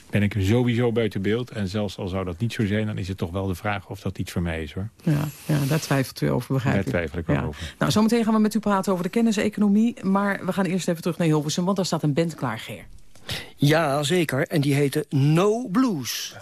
ben ik sowieso buiten beeld. En zelfs al zou dat niet zo zijn, dan is het toch wel de vraag of dat iets voor mij is. hoor. Ja, ja daar twijfelt u over, begrijp ik. Daar twijfel ik ja. over. Nou, zometeen gaan we met u praten over de kenniseconomie. Maar we gaan eerst even terug naar Hilversum, want daar staat een band klaar, Geer. Ja, zeker. En die heette No Blues.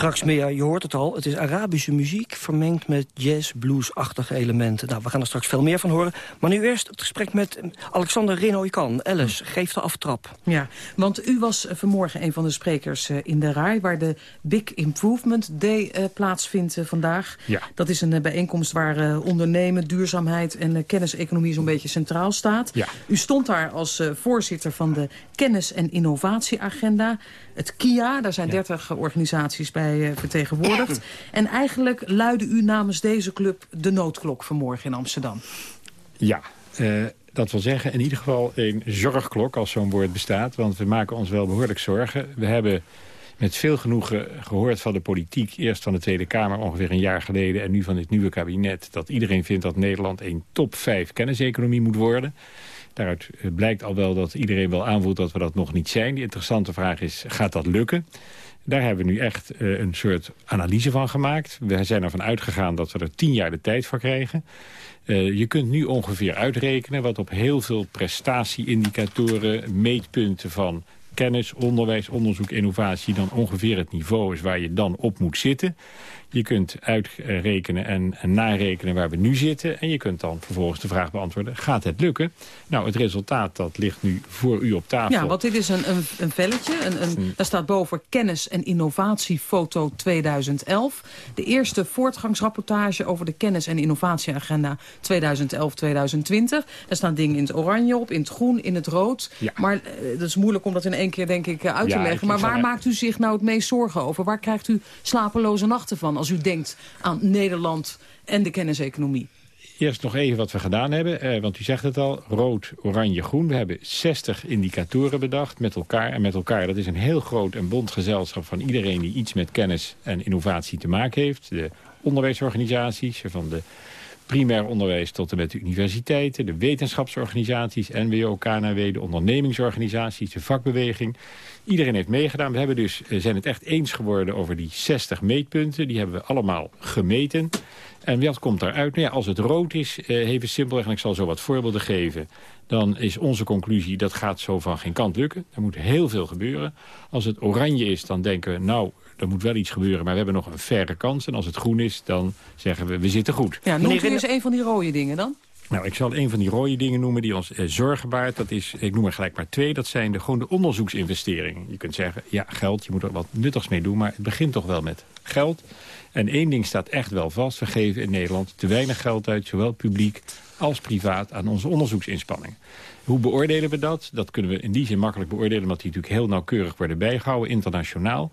Straks meer, je hoort het al, het is Arabische muziek... vermengd met jazz, blues-achtige elementen. Nou, we gaan er straks veel meer van horen. Maar nu eerst het gesprek met Alexander Renoy-Kan. Alice, geef de aftrap. Ja, want u was vanmorgen een van de sprekers in de RAI... waar de Big Improvement Day uh, plaatsvindt uh, vandaag. Ja. Dat is een uh, bijeenkomst waar ondernemen, duurzaamheid... en kenniseconomie zo'n beetje centraal staat. Ja. U stond daar als voorzitter van de Kennis- en Innovatieagenda... Het KIA, daar zijn 30 ja. organisaties bij uh, vertegenwoordigd. <clears throat> en eigenlijk luidde u namens deze club de noodklok vanmorgen in Amsterdam. Ja, uh, Dat wil zeggen in ieder geval een zorgklok, als zo'n woord bestaat. Want we maken ons wel behoorlijk zorgen. We hebben met veel genoegen gehoord van de politiek... eerst van de Tweede Kamer ongeveer een jaar geleden... en nu van dit nieuwe kabinet... dat iedereen vindt dat Nederland een top 5 kenniseconomie moet worden. Daaruit eh, blijkt al wel dat iedereen wel aanvoelt dat we dat nog niet zijn. Die interessante vraag is, gaat dat lukken? Daar hebben we nu echt uh, een soort analyse van gemaakt. We zijn ervan uitgegaan dat we er tien jaar de tijd voor krijgen. Uh, je kunt nu ongeveer uitrekenen wat op heel veel prestatieindicatoren, meetpunten van kennis, onderwijs, onderzoek, innovatie... dan ongeveer het niveau is waar je dan op moet zitten. Je kunt uitrekenen en, en, narekenen waar we nu zitten. En je kunt dan vervolgens de vraag beantwoorden, gaat het lukken? Nou, het resultaat dat ligt nu voor u op tafel. Ja, want dit is een, een, een velletje. Een, een, daar staat boven kennis- en innovatiefoto 2011. De eerste voortgangsrapportage over de kennis- en innovatieagenda 2011-2020. Daar staan dingen in het oranje op, in het groen, in het rood. Ja. Maar uh, dat is moeilijk om dat in één keer, denk ik, uh, uit ja, te leggen. Maar waar maakt u zich nou het meest zorgen over? Waar krijgt u slapeloze nachten van? Als u denkt aan Nederland en de kenniseconomie? Eerst nog even wat we gedaan hebben, eh, want u zegt het al, rood, oranje, groen. We hebben 60 indicatoren bedacht met elkaar. En met elkaar, dat is een heel groot en bond gezelschap van iedereen die iets met kennis en innovatie te maken heeft. De onderwijsorganisaties, van de primair onderwijs tot en met de universiteiten, de wetenschapsorganisaties, NWO, KNW, de ondernemingsorganisaties, de vakbeweging. Iedereen heeft meegedaan. We hebben dus, eh, zijn het echt eens geworden over die 60 meetpunten. Die hebben we allemaal gemeten. En wat komt daaruit? Nou ja, als het rood is, eh, even simpelweg, en ik zal zo wat voorbeelden geven... dan is onze conclusie, dat gaat zo van geen kant lukken. Er moet heel veel gebeuren. Als het oranje is, dan denken we, nou, er moet wel iets gebeuren... maar we hebben nog een verre kans. En als het groen is, dan zeggen we, we zitten goed. Ja, noem u eens een van die rode dingen dan? Nou, ik zal een van die rode dingen noemen die ons eh, zorgen baart. Dat is, ik noem er gelijk maar twee, dat zijn de, gewoon de onderzoeksinvesteringen. Je kunt zeggen, ja, geld, je moet er wat nuttigs mee doen... maar het begint toch wel met geld. En één ding staat echt wel vast. We geven in Nederland te weinig geld uit, zowel publiek als privaat... aan onze onderzoeksinspanningen. Hoe beoordelen we dat? Dat kunnen we in die zin makkelijk beoordelen... omdat die natuurlijk heel nauwkeurig worden bijgehouden, internationaal.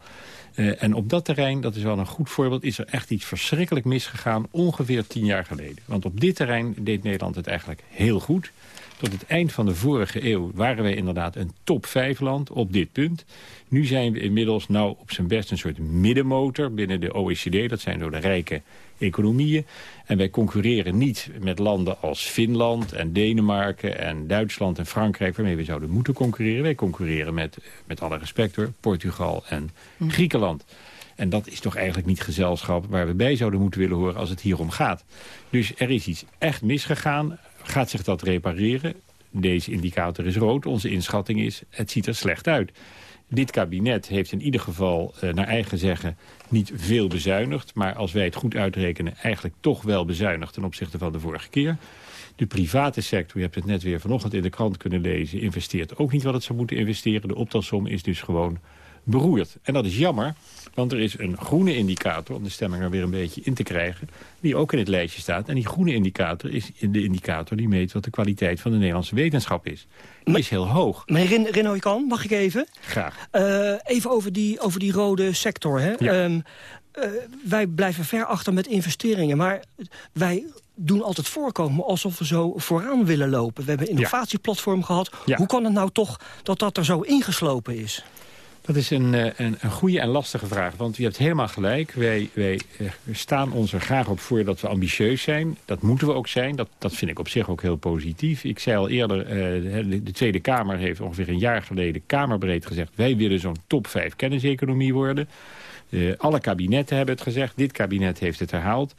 Uh, en op dat terrein, dat is wel een goed voorbeeld... is er echt iets verschrikkelijk misgegaan ongeveer tien jaar geleden. Want op dit terrein deed Nederland het eigenlijk heel goed. Tot het eind van de vorige eeuw waren wij inderdaad een top 5 land op dit punt. Nu zijn we inmiddels nou op zijn best een soort middenmotor binnen de OECD. Dat zijn zo de rijke economieën. En wij concurreren niet met landen als Finland en Denemarken en Duitsland en Frankrijk... waarmee we zouden moeten concurreren. Wij concurreren met, met alle respect hoor, Portugal en hm. Griekenland. En dat is toch eigenlijk niet gezelschap waar we bij zouden moeten willen horen als het hier om gaat. Dus er is iets echt misgegaan. Gaat zich dat repareren? Deze indicator is rood. Onze inschatting is, het ziet er slecht uit. Dit kabinet heeft in ieder geval, uh, naar eigen zeggen, niet veel bezuinigd. Maar als wij het goed uitrekenen, eigenlijk toch wel bezuinigd ten opzichte van de vorige keer. De private sector, je hebt het net weer vanochtend in de krant kunnen lezen... investeert ook niet wat het zou moeten investeren. De optelsom is dus gewoon beroerd. En dat is jammer, want er is een groene indicator... om de stemming er weer een beetje in te krijgen... die ook in het lijstje staat. En die groene indicator is de indicator die meet... wat de kwaliteit van de Nederlandse wetenschap is. Die is heel hoog. Meneer Rin kan, mag ik even? Graag. Uh, even over die, over die rode sector. Hè? Ja. Um, uh, wij blijven ver achter met investeringen. Maar wij doen altijd voorkomen alsof we zo vooraan willen lopen. We hebben een innovatieplatform ja. gehad. Ja. Hoe kan het nou toch dat dat er zo ingeslopen is? Dat is een, een, een goede en lastige vraag. Want u hebt helemaal gelijk. Wij, wij staan ons er graag op voor dat we ambitieus zijn. Dat moeten we ook zijn. Dat, dat vind ik op zich ook heel positief. Ik zei al eerder, de Tweede Kamer heeft ongeveer een jaar geleden... kamerbreed gezegd, wij willen zo'n top 5 kenniseconomie worden... Alle kabinetten hebben het gezegd. Dit kabinet heeft het herhaald.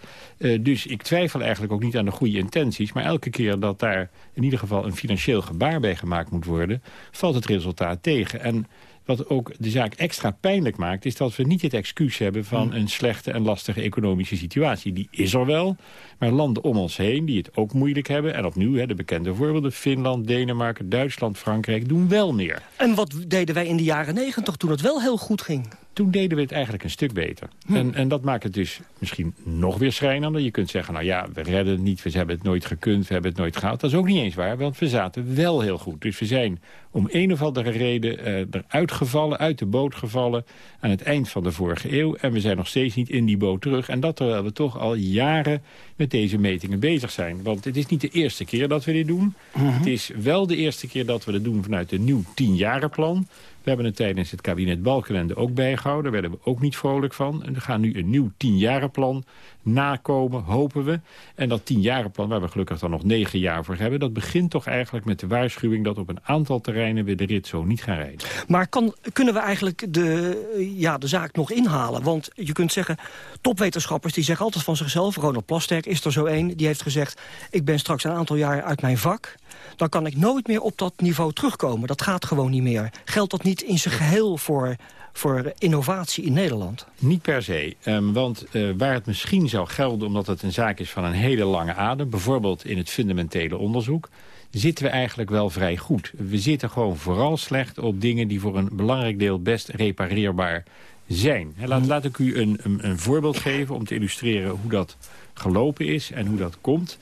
Dus ik twijfel eigenlijk ook niet aan de goede intenties. Maar elke keer dat daar in ieder geval een financieel gebaar bij gemaakt moet worden... valt het resultaat tegen. En wat ook de zaak extra pijnlijk maakt... is dat we niet het excuus hebben van een slechte en lastige economische situatie. Die is er wel, maar landen om ons heen die het ook moeilijk hebben... en opnieuw hè, de bekende voorbeelden, Finland, Denemarken, Duitsland, Frankrijk... doen wel meer. En wat deden wij in de jaren negentig toen het wel heel goed ging? Toen deden we het eigenlijk een stuk beter. Hm. En, en dat maakt het dus misschien nog weer schrijnender. Je kunt zeggen, nou ja, we redden het niet, we hebben het nooit gekund, we hebben het nooit gehaald. Dat is ook niet eens waar, want we zaten wel heel goed. Dus we zijn om een of andere reden uh, eruit gevallen, uit de boot gevallen... aan het eind van de vorige eeuw. En we zijn nog steeds niet in die boot terug. En dat terwijl we toch al jaren met deze metingen bezig zijn. Want het is niet de eerste keer dat we dit doen. Het is wel de eerste keer dat we dat doen vanuit een nieuw tienjarenplan... We hebben het tijdens het kabinet Balkenende ook bijgehouden. Daar werden we ook niet vrolijk van. En we gaan nu een nieuw tienjarenplan nakomen, hopen we. En dat tienjarenplan, waar we gelukkig dan nog negen jaar voor hebben... dat begint toch eigenlijk met de waarschuwing... dat op een aantal terreinen we de rit zo niet gaan rijden. Maar kan, kunnen we eigenlijk de, ja, de zaak nog inhalen? Want je kunt zeggen, topwetenschappers die zeggen altijd van zichzelf... Ronald Plasterk is er zo één, die heeft gezegd... ik ben straks een aantal jaar uit mijn vak dan kan ik nooit meer op dat niveau terugkomen. Dat gaat gewoon niet meer. Geldt dat niet in zijn geheel voor, voor innovatie in Nederland? Niet per se. Um, want uh, waar het misschien zou gelden omdat het een zaak is van een hele lange adem... bijvoorbeeld in het fundamentele onderzoek zitten we eigenlijk wel vrij goed. We zitten gewoon vooral slecht op dingen die voor een belangrijk deel best repareerbaar zijn. Laat, laat ik u een, een, een voorbeeld geven om te illustreren hoe dat gelopen is en hoe dat komt.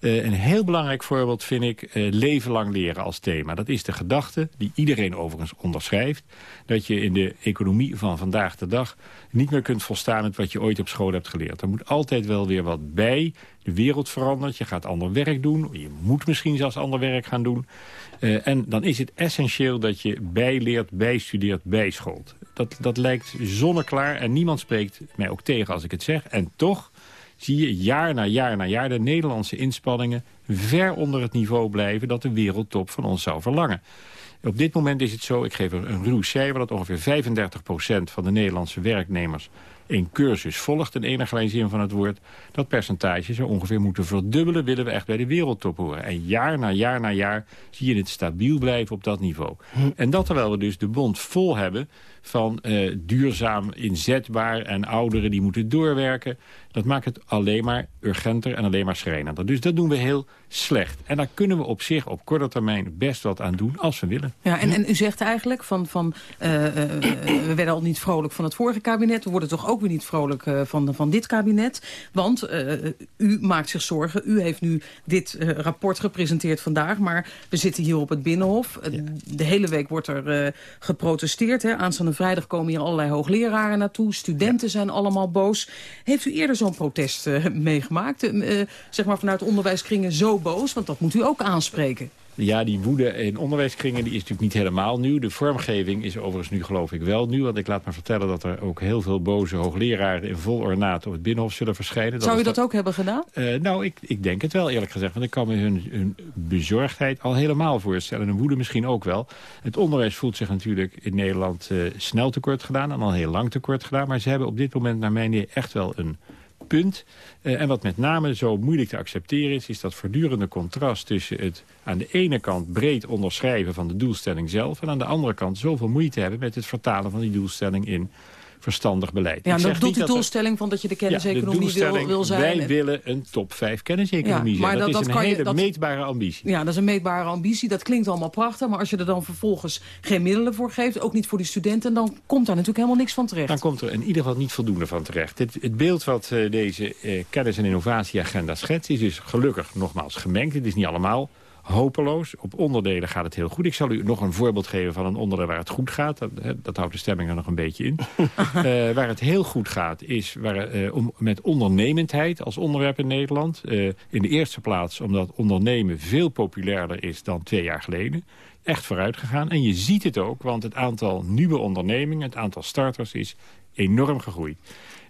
Uh, een heel belangrijk voorbeeld vind ik uh, leven lang leren als thema. Dat is de gedachte, die iedereen overigens onderschrijft... dat je in de economie van vandaag de dag niet meer kunt volstaan... met wat je ooit op school hebt geleerd. Er moet altijd wel weer wat bij. De wereld verandert, je gaat ander werk doen. Je moet misschien zelfs ander werk gaan doen. Uh, en dan is het essentieel dat je bijleert, bijstudeert, bijschoolt. Dat, dat lijkt zonneklaar en niemand spreekt mij ook tegen als ik het zeg. En toch zie je jaar na jaar na jaar de Nederlandse inspanningen ver onder het niveau blijven dat de wereldtop van ons zou verlangen. Op dit moment is het zo, ik geef er een ruw cijfer... dat ongeveer 35% van de Nederlandse werknemers een cursus volgt... in enige zin van het woord. Dat percentage zou ongeveer moeten verdubbelen... willen we echt bij de wereldtop horen. En jaar na jaar na jaar zie je het stabiel blijven op dat niveau. En dat terwijl we dus de bond vol hebben van uh, duurzaam inzetbaar... en ouderen die moeten doorwerken. Dat maakt het alleen maar urgenter en alleen maar schrijnender. Dus dat doen we heel slecht. En daar kunnen we op zich op korte termijn best wat aan doen als we willen. Ja, en, en u zegt eigenlijk van, van uh, uh, we werden al niet vrolijk van het vorige kabinet. We worden toch ook weer niet vrolijk van, van dit kabinet. Want u maakt zich zorgen. U heeft nu dit rapport gepresenteerd vandaag. Maar we zitten hier op het Binnenhof. Ja. De hele week wordt er geprotesteerd. Hè. Aanstaande vrijdag komen hier allerlei hoogleraren naartoe. Studenten ja. zijn allemaal boos. Heeft u eerder zo'n protest meegemaakt? zeg maar vanuit onderwijskringen zo boos? Want dat moet u ook aanspreken. Ja, die woede in onderwijskringen die is natuurlijk niet helemaal nieuw. De vormgeving is overigens nu geloof ik wel nieuw. Want ik laat me vertellen dat er ook heel veel boze hoogleraren... in vol ornaat op het Binnenhof zullen verschijnen. Zou u dat, dat ook hebben gedaan? Uh, nou, ik, ik denk het wel eerlijk gezegd. Want ik kan me hun, hun bezorgdheid al helemaal voorstellen. En woede misschien ook wel. Het onderwijs voelt zich natuurlijk in Nederland uh, snel tekort gedaan. En al heel lang tekort gedaan. Maar ze hebben op dit moment naar mijn idee echt wel een punt. Uh, en wat met name zo moeilijk te accepteren is... is dat voortdurende contrast tussen het aan de ene kant breed onderschrijven van de doelstelling zelf... en aan de andere kant zoveel moeite hebben met het vertalen van die doelstelling in verstandig beleid. Ja, en dat doet de doelstelling van dat je de kenniseconomie ja, wil, wil zijn. Wij willen een top 5 kenniseconomie ja, maar zijn. Dat, dat, dat is een hele je, meetbare ambitie. Ja, dat is een meetbare ambitie. Dat klinkt allemaal prachtig. Maar als je er dan vervolgens geen middelen voor geeft... ook niet voor die studenten... dan komt daar natuurlijk helemaal niks van terecht. Dan komt er in ieder geval niet voldoende van terecht. Het, het beeld wat uh, deze uh, kennis- en innovatieagenda schetst... is dus gelukkig nogmaals gemengd. Het is niet allemaal hopeloos. Op onderdelen gaat het heel goed. Ik zal u nog een voorbeeld geven van een onderdeel waar het goed gaat. Dat, dat houdt de stemming er nog een beetje in. uh, <laughs> waar het heel goed gaat is waar, uh, om, met ondernemendheid als onderwerp in Nederland. Uh, in de eerste plaats omdat ondernemen veel populairder is dan twee jaar geleden. Echt vooruit gegaan. En je ziet het ook, want het aantal nieuwe ondernemingen, het aantal starters is enorm gegroeid.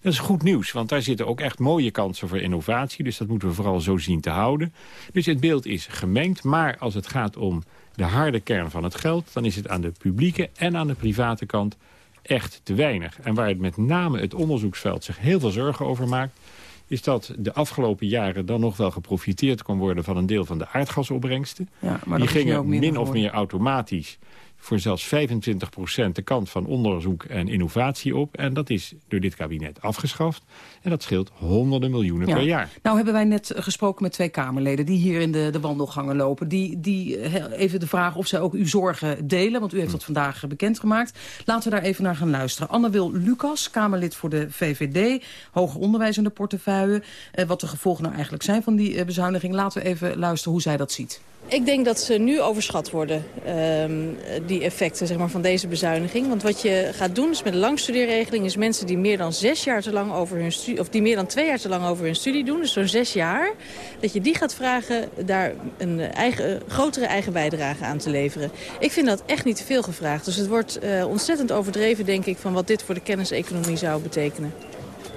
Dat is goed nieuws, want daar zitten ook echt mooie kansen voor innovatie. Dus dat moeten we vooral zo zien te houden. Dus het beeld is gemengd, maar als het gaat om de harde kern van het geld... dan is het aan de publieke en aan de private kant echt te weinig. En waar het met name het onderzoeksveld zich heel veel zorgen over maakt is dat de afgelopen jaren dan nog wel geprofiteerd kon worden... van een deel van de aardgasopbrengsten. Ja, maar Die gingen min of meer automatisch voor zelfs 25% de kant van onderzoek en innovatie op. En dat is door dit kabinet afgeschaft. En dat scheelt honderden miljoenen per jaar. Nou hebben wij net gesproken met twee Kamerleden... die hier in de, de wandelgangen lopen. Die, die eh, even de vraag of zij ook uw zorgen delen. Want u heeft dat vandaag bekendgemaakt. Laten we daar even naar gaan luisteren. Anne Wil Lucas, Kamerlid voor de VVD. Hoger onderwijs in de portefeuille. Eh, wat de gevolgen nou eigenlijk zijn van die eh, bezuiniging. Laten we even luisteren hoe zij dat ziet. Ik denk dat ze nu overschat worden, ehm, die effecten zeg maar, van deze bezuiniging. Want wat je gaat doen is met de langstudeerregeling... is mensen die meer dan zes jaar te lang over hun studie... of die meer dan twee jaar te lang over hun studie doen, dus zo'n zes jaar... dat je die gaat vragen daar een eigen, grotere eigen bijdrage aan te leveren. Ik vind dat echt niet te veel gevraagd. Dus het wordt uh, ontzettend overdreven, denk ik... van wat dit voor de kenniseconomie zou betekenen.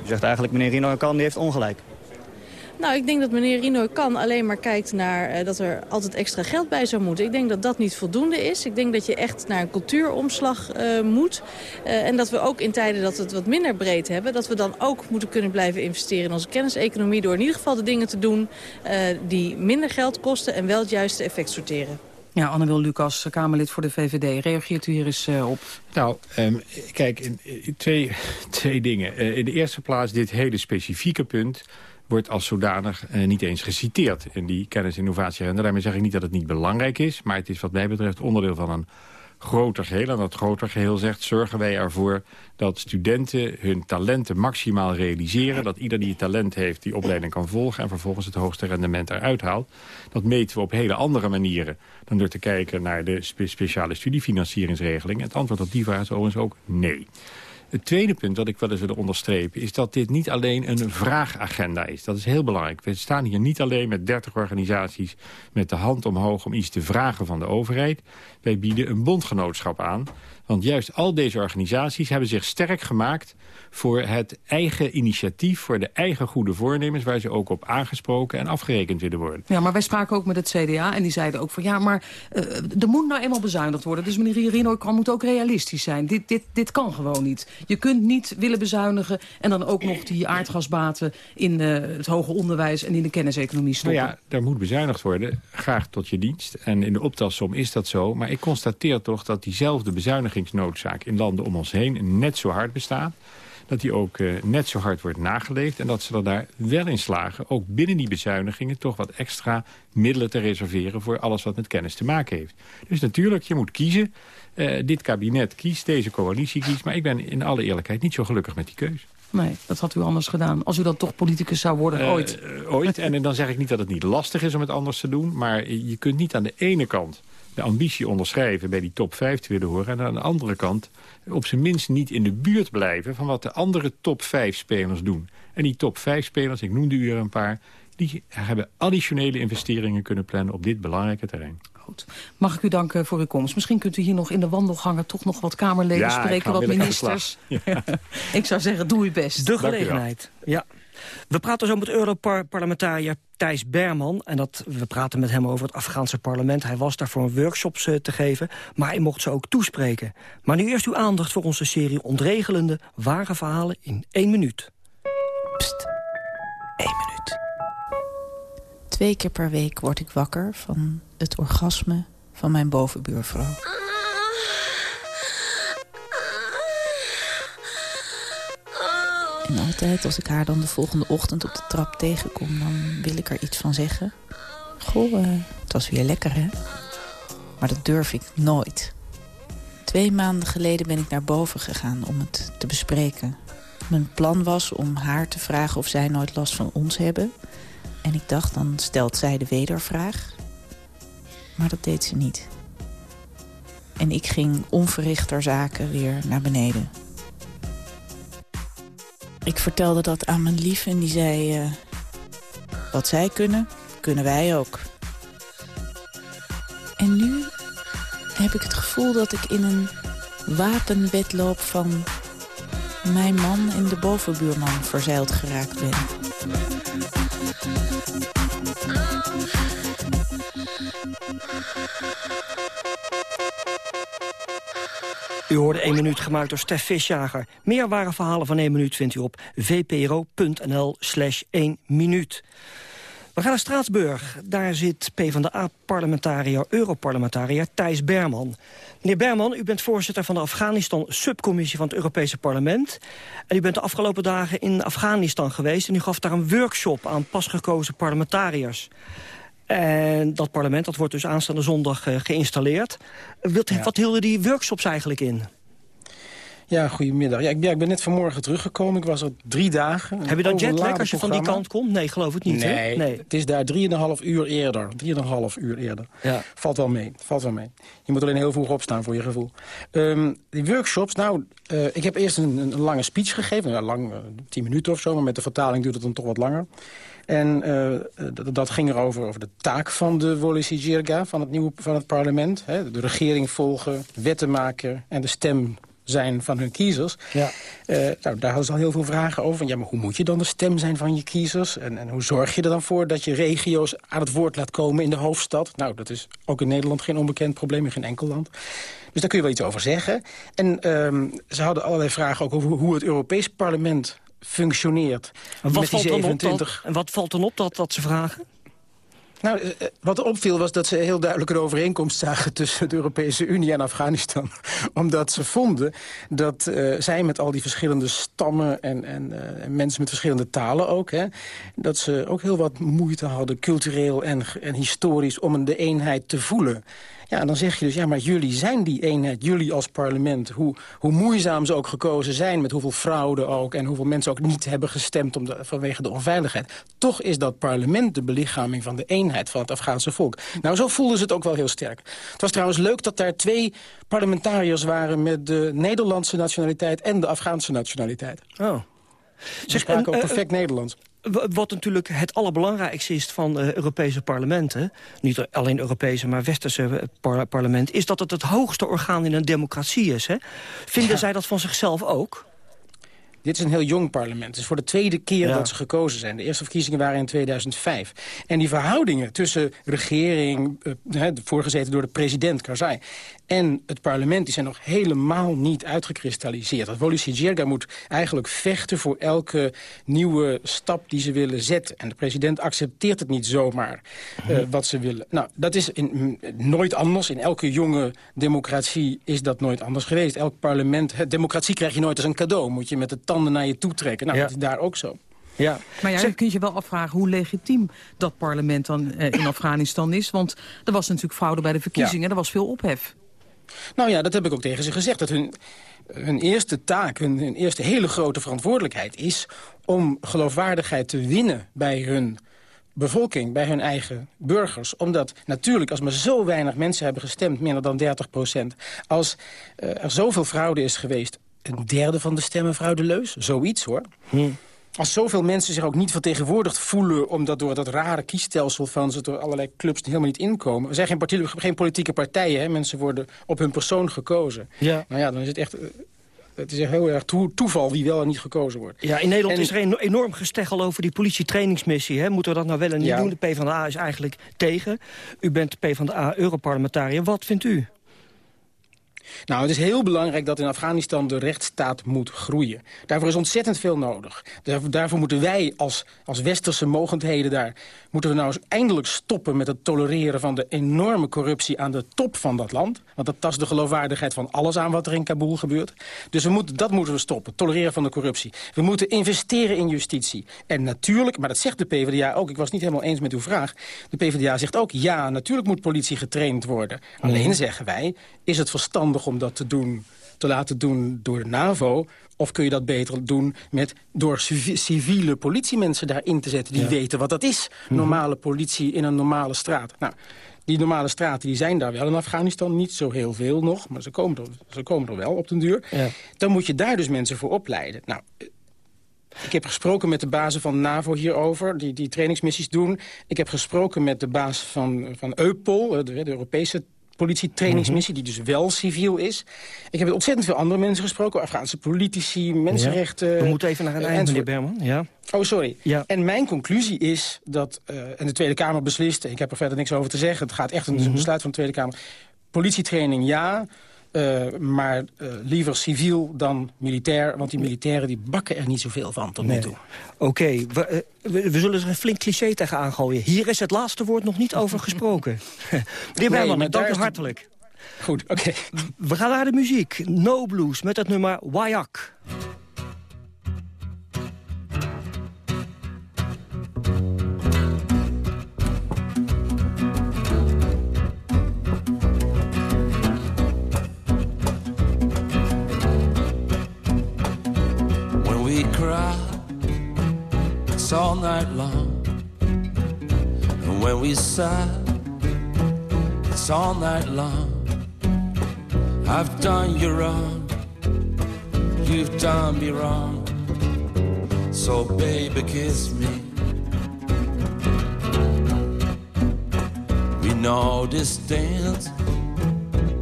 U zegt eigenlijk, meneer Rino Kan die heeft ongelijk. Nou, ik denk dat meneer Rino kan alleen maar kijkt naar uh, dat er altijd extra geld bij zou moeten. Ik denk dat dat niet voldoende is. Ik denk dat je echt naar een cultuuromslag uh, moet. Uh, en dat we ook in tijden dat we het wat minder breed hebben... dat we dan ook moeten kunnen blijven investeren in onze kenniseconomie... door in ieder geval de dingen te doen die minder geld kosten... en wel het juiste effect sorteren. Ja, Anne-Wil Lucas, Kamerlid voor de VVD. Reageert u hier eens uh, op? Nou, um, kijk, in, in twee, <laughs> twee dingen. Uh, in de eerste plaats dit hele specifieke punt wordt als zodanig uh, niet eens geciteerd in die kennis-innovatieagenda. Daarmee zeg ik niet dat het niet belangrijk is, maar het is wat mij betreft onderdeel van een groter geheel. En dat groter geheel zegt, zorgen wij ervoor dat studenten hun talenten maximaal realiseren. Dat ieder die talent heeft die opleiding kan volgen en vervolgens het hoogste rendement eruit haalt. Dat meten we op hele andere manieren dan door te kijken naar de spe speciale studiefinancieringsregeling. Het antwoord op die vraag is overigens ook nee. Het tweede punt dat ik wel eens wil onderstrepen... is dat dit niet alleen een vraagagenda is. Dat is heel belangrijk. We staan hier niet alleen met 30 organisaties met de hand omhoog... om iets te vragen van de overheid. Wij bieden een bondgenootschap aan. Want juist al deze organisaties hebben zich sterk gemaakt voor het eigen initiatief, voor de eigen goede voornemens... waar ze ook op aangesproken en afgerekend willen worden. Ja, maar wij spraken ook met het CDA en die zeiden ook van... ja, maar uh, er moet nou eenmaal bezuinigd worden. Dus meneer Rino kan moet ook realistisch zijn. Dit, dit, dit kan gewoon niet. Je kunt niet willen bezuinigen en dan ook nog die aardgasbaten... in uh, het hoger onderwijs en in de kenniseconomie stoppen. Nou ja, daar moet bezuinigd worden. Graag tot je dienst. En in de optelsom is dat zo. Maar ik constateer toch dat diezelfde bezuinigingsnoodzaak... in landen om ons heen net zo hard bestaat dat die ook uh, net zo hard wordt nageleefd... en dat ze er daar wel in slagen, ook binnen die bezuinigingen... toch wat extra middelen te reserveren voor alles wat met kennis te maken heeft. Dus natuurlijk, je moet kiezen. Uh, dit kabinet kiest, deze coalitie kiest... maar ik ben in alle eerlijkheid niet zo gelukkig met die keuze. Nee, dat had u anders gedaan. Als u dan toch politicus zou worden, uh, ooit. ooit. En dan zeg ik niet dat het niet lastig is om het anders te doen... maar je kunt niet aan de ene kant de ambitie onderschrijven bij die top 5 te willen horen... en aan de andere kant op zijn minst niet in de buurt blijven... van wat de andere top 5 spelers doen. En die top 5 spelers, ik noemde u er een paar... die hebben additionele investeringen kunnen plannen op dit belangrijke terrein. Goed. Mag ik u danken voor uw komst. Misschien kunt u hier nog in de wandelgangen toch nog wat Kamerleden ja, spreken, wat ministers. <laughs> Ja. ik zou zeggen, doe uw best. De gelegenheid, ja. We praten zo met Europarlementariër Thijs Berman. En dat, we praten met hem over het Afghaanse parlement. Hij was daar voor workshops uh, te geven, maar hij mocht ze ook toespreken. Maar nu eerst uw aandacht voor onze serie ontregelende, ware verhalen in één minuut. Pst, één minuut. Twee keer per week word ik wakker van het orgasme van mijn bovenbuurvrouw. En altijd als ik haar dan de volgende ochtend op de trap tegenkom... dan wil ik er iets van zeggen. Goh, uh, het was weer lekker, hè? Maar dat durf ik nooit. Twee maanden geleden ben ik naar boven gegaan om het te bespreken. Mijn plan was om haar te vragen of zij nooit last van ons hebben. En ik dacht, dan stelt zij de wedervraag. Maar dat deed ze niet. En ik ging onverrichter zaken weer naar beneden. Ik vertelde dat aan mijn lief en die zei... Uh, wat zij kunnen, kunnen wij ook. En nu heb ik het gevoel dat ik in een wapenwedloop van mijn man en de bovenbuurman verzeild geraakt ben. U hoorde 1 minuut gemaakt door Stef Visjager. Meer ware verhalen van 1 minuut vindt u op vpro.nl slash 1 minuut. We gaan naar Straatsburg. Daar zit PvdA-parlementariër, Europarlementariër Thijs Berman. Meneer Berman, u bent voorzitter van de Afghanistan-subcommissie van het Europese parlement. En u bent de afgelopen dagen in Afghanistan geweest... en u gaf daar een workshop aan pasgekozen parlementariërs. En dat parlement dat wordt dus aanstaande zondag uh, geïnstalleerd. Ja. Wat hielden die workshops eigenlijk in? Ja, goedemiddag. Ja, ik, ja, ik ben net vanmorgen teruggekomen. Ik was er drie dagen. Heb je dan jetlag als je van die kant komt? Nee, geloof ik niet. Nee, nee. het is daar drieënhalf uur eerder. Drieënhalf uur eerder. Ja. Valt wel mee. Valt wel mee. Je moet alleen heel vroeg opstaan voor je gevoel. Um, die workshops, nou, uh, ik heb eerst een, een, lange speech gegeven. Nou, lang, uh, tien minuten of zo, maar met de vertaling duurt het dan toch wat langer. En uh, dat, dat, ging erover over de taak van de Wolisi Jirga, van het, nieuwe, van het parlement. Hè, de regering volgen, wetten maken en de stem zijn van hun kiezers. Ja. Uh, nou, daar hadden ze al heel veel vragen over. Ja, maar hoe moet je dan de stem zijn van je kiezers? En, en hoe zorg je er dan voor dat je regio's aan het woord laat komen in de hoofdstad? Nou, dat is ook in Nederland geen onbekend probleem, in geen enkel land. Dus daar kun je wel iets over zeggen. En um, ze hadden allerlei vragen ook over hoe het Europees parlement functioneert. En wat, valt dan, op dat, en wat valt dan op dat, dat ze vragen? Nou, eh, wat er opviel was dat ze heel duidelijk een overeenkomst zagen... tussen de Europese Unie en Afghanistan. <laughs> Omdat ze vonden dat uh, zij met al die verschillende stammen... en, en, uh, en, mensen met verschillende talen ook... Hè, dat ze ook heel wat moeite hadden, cultureel en, en historisch... om de eenheid te voelen. Ja, dan zeg je dus, ja, maar jullie zijn die eenheid, jullie als parlement. Hoe, hoe moeizaam ze ook gekozen zijn, met hoeveel fraude ook... en hoeveel mensen ook niet hebben gestemd om de, vanwege de onveiligheid. Toch is dat parlement de belichaming van de eenheid van het Afghaanse volk. Nou, zo voelden ze het ook wel heel sterk. Het was trouwens leuk dat daar twee parlementariërs waren... met de Nederlandse nationaliteit en de Afghaanse nationaliteit. Oh. Ze spraken ook perfect Nederlands wat natuurlijk het allerbelangrijkste is van uh, Europese parlementen... niet alleen Europese, maar Westerse par parlement... is dat het het hoogste orgaan in een democratie is. Hè? Vinden ja. zij dat van zichzelf ook? Dit is een heel jong parlement. Het is voor de tweede keer ja. dat ze gekozen zijn. De eerste verkiezingen waren in 2005. En die verhoudingen tussen regering, uh, voorgezeten door de president Karzai... en het parlement die zijn nog helemaal niet uitgekristalliseerd. Dat Wolusi Jirga moet eigenlijk vechten voor elke nieuwe stap die ze willen zetten. En de president accepteert het niet zomaar uh, wat ze willen. Nou, dat is in, nooit anders. In elke jonge democratie is dat nooit anders geweest. Elk parlement, democratie krijg je nooit als een cadeau. Moet je met de tanden naar je toe trekken. Nou, ja. dat is daar ook zo. Ja. Maar ja, je kunt je wel afvragen hoe legitiem dat parlement dan eh, in Afghanistan is. Want er was natuurlijk fraude bij de verkiezingen, ja. er was veel ophef. Nou ja, dat heb ik ook tegen ze gezegd. Dat hun, hun eerste taak, hun, eerste hele grote verantwoordelijkheid is... om geloofwaardigheid te winnen bij hun bevolking, bij hun eigen burgers. Omdat natuurlijk, als maar zo weinig mensen hebben gestemd... minder dan 30 procent, als uh, er zoveel fraude is geweest een derde van de stemmen fraudeleus. Zoiets hoor. Hm. Als zoveel mensen zich ook niet vertegenwoordigd voelen... omdat door dat rare kiesstelsel van ze door allerlei clubs helemaal niet inkomen. We zijn geen, geen politieke partijen, hè? mensen worden op hun persoon gekozen. Ja. Nou ja, dan is het echt... Het is heel erg to toeval wie wel en niet gekozen wordt. Ja, in Nederland en, is er enorm gesteggel over die politietrainingsmissie. Hè? Moeten we dat nou wel en niet ja. doen? De PvdA is eigenlijk tegen. U bent PvdA-europarlementariër. Wat vindt u? Nou, het is heel belangrijk dat in Afghanistan de rechtsstaat moet groeien. Daarvoor is ontzettend veel nodig. Daarvoor moeten wij als, als westerse mogendheden daar... moeten we nou eens eindelijk stoppen met het tolereren van de enorme corruptie aan de top van dat land. Want dat tast de geloofwaardigheid van alles aan wat er in Kabul gebeurt. Dus we moeten, dat moeten we stoppen, tolereren van de corruptie. We moeten investeren in justitie. En natuurlijk, maar dat zegt de PvdA ook, ik was niet helemaal eens met uw vraag. De PvdA zegt ook, ja, natuurlijk moet politie getraind worden. Alleen zeggen wij, is het verstandig om dat te doen te laten doen door de NAVO... of kun je dat beter doen met door civiele politiemensen daarin te zetten... die ja. weten wat dat is, normale politie in een normale straat. Nou, die normale straten die zijn daar wel in Afghanistan. Niet zo heel veel nog, maar ze komen er, ze komen er wel op den duur. Ja. Dan moet je daar dus mensen voor opleiden. Nou, ik heb gesproken met de bazen van NAVO hierover, die, die trainingsmissies doen. Ik heb gesproken met de baas van, van EUPOL, de, de Europese politietrainingsmissie, die dus wel civiel is. Ik heb met ontzettend veel andere mensen gesproken. Afghaanse politici, mensenrechten... Ja. We moeten even naar een eind, meneer Berman. Ja. Oh, sorry. Ja. En mijn conclusie is dat... Uh, en de Tweede Kamer beslist, ik heb er verder niks over te zeggen... het gaat echt een mm -hmm. besluit van de Tweede Kamer. Politietraining ja, Uh, maar uh, liever civiel dan militair. Want die militairen die bakken er niet zoveel van tot nee. nu toe. Oké, okay, we, we, we, zullen er een flink cliché tegen aangooien. Hier is het laatste woord nog niet over gesproken. <laughs> Meneer nee, dank u hartelijk. Goed, oké. Okay. We gaan naar de muziek. No Blues met het nummer Wayak. It's all night long. And when we sigh, it's all night long. I've done you wrong, you've done me wrong. So, baby, kiss me. We know this dance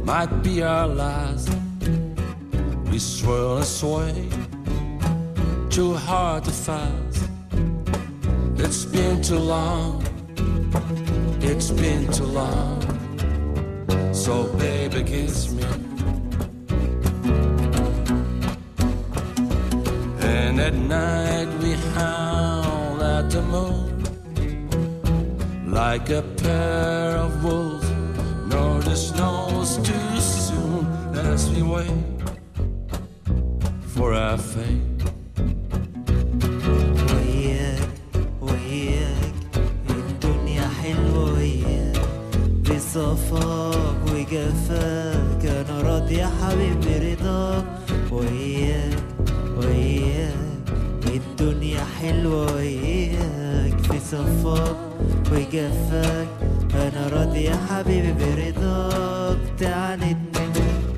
might be our last. We swirl and sway, too hard to fast. It's been too long, it's been too long. So, baby, kiss me. And at night we howl at the moon like a pair of wolves. No, the snow's too soon as we wait for our fate. صفاك وجفاك أنا راضي يا حبيبي برضاك. تعاندني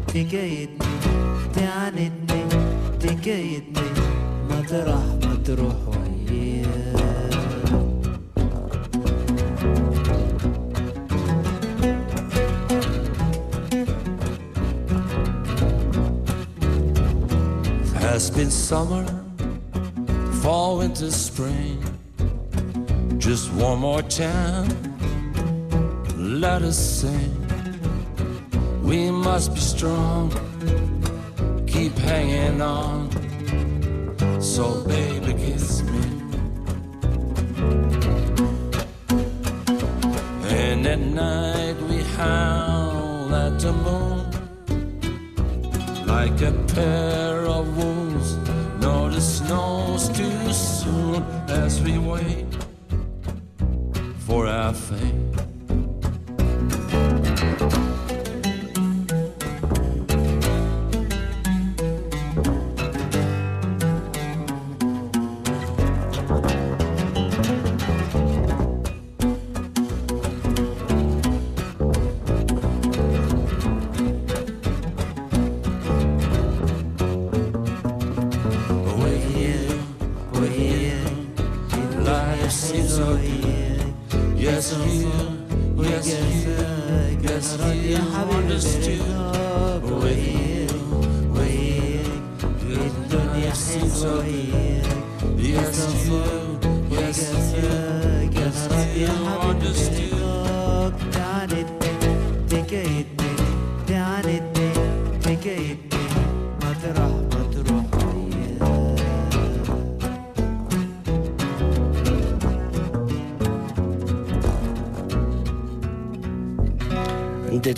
تكيدني تعاندني تكيدني. مطرح ما تروح وياك. Has been summer, fall, winter, spring. Just one more time, let us sing. We must be strong, keep hanging on. So, baby, kiss me. And at night we howl at the moon like a pair of wolves. No, the snow's too soon as we wait for I fame.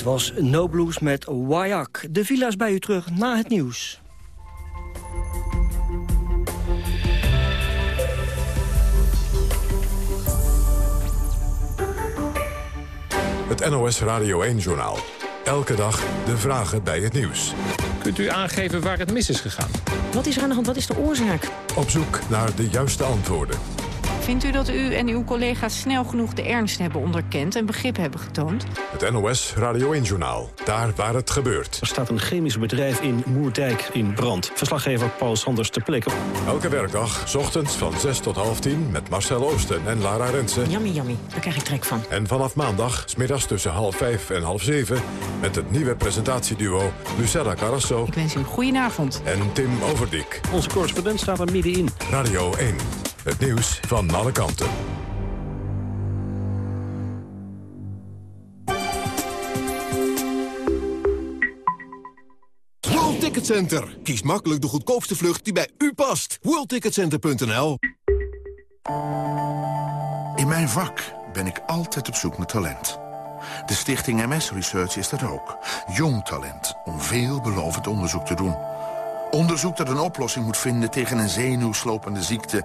Dit was No Blues met Wayak. De villa's bij u terug na het nieuws. Het NOS Radio 1-journaal. Elke dag de vragen bij het nieuws. Kunt u aangeven waar het mis is gegaan? Wat is er aan de hand? Wat is de oorzaak? Op zoek naar de juiste antwoorden. Vindt u dat u en uw collega's snel genoeg de ernst hebben onderkend... en begrip hebben getoond? Het NOS Radio 1-journaal. Daar waar het gebeurt. Er staat een chemisch bedrijf in Moerdijk in brand. Verslaggever Paul Sanders te plekke. Elke werkdag, s ochtends van 6 tot half 10... met Marcel Oosten en Lara Rensen. Jammy, jammy. Daar krijg ik trek van. En vanaf maandag, smiddags tussen half 5 en half 7... met het nieuwe presentatieduo Lucella Carrasso... Ik wens u een goedenavond. En Tim Overdik. Onze correspondent staat er middenin. Radio 1. Het nieuws van alle kanten. Ticketcenter. Kies makkelijk de goedkoopste vlucht die bij u past. WorldTicketCenter.nl In mijn vak ben ik altijd op zoek naar talent. De stichting MS Research is dat ook. Jong talent om veelbelovend onderzoek te doen. Onderzoek dat een oplossing moet vinden tegen een zenuwslopende ziekte...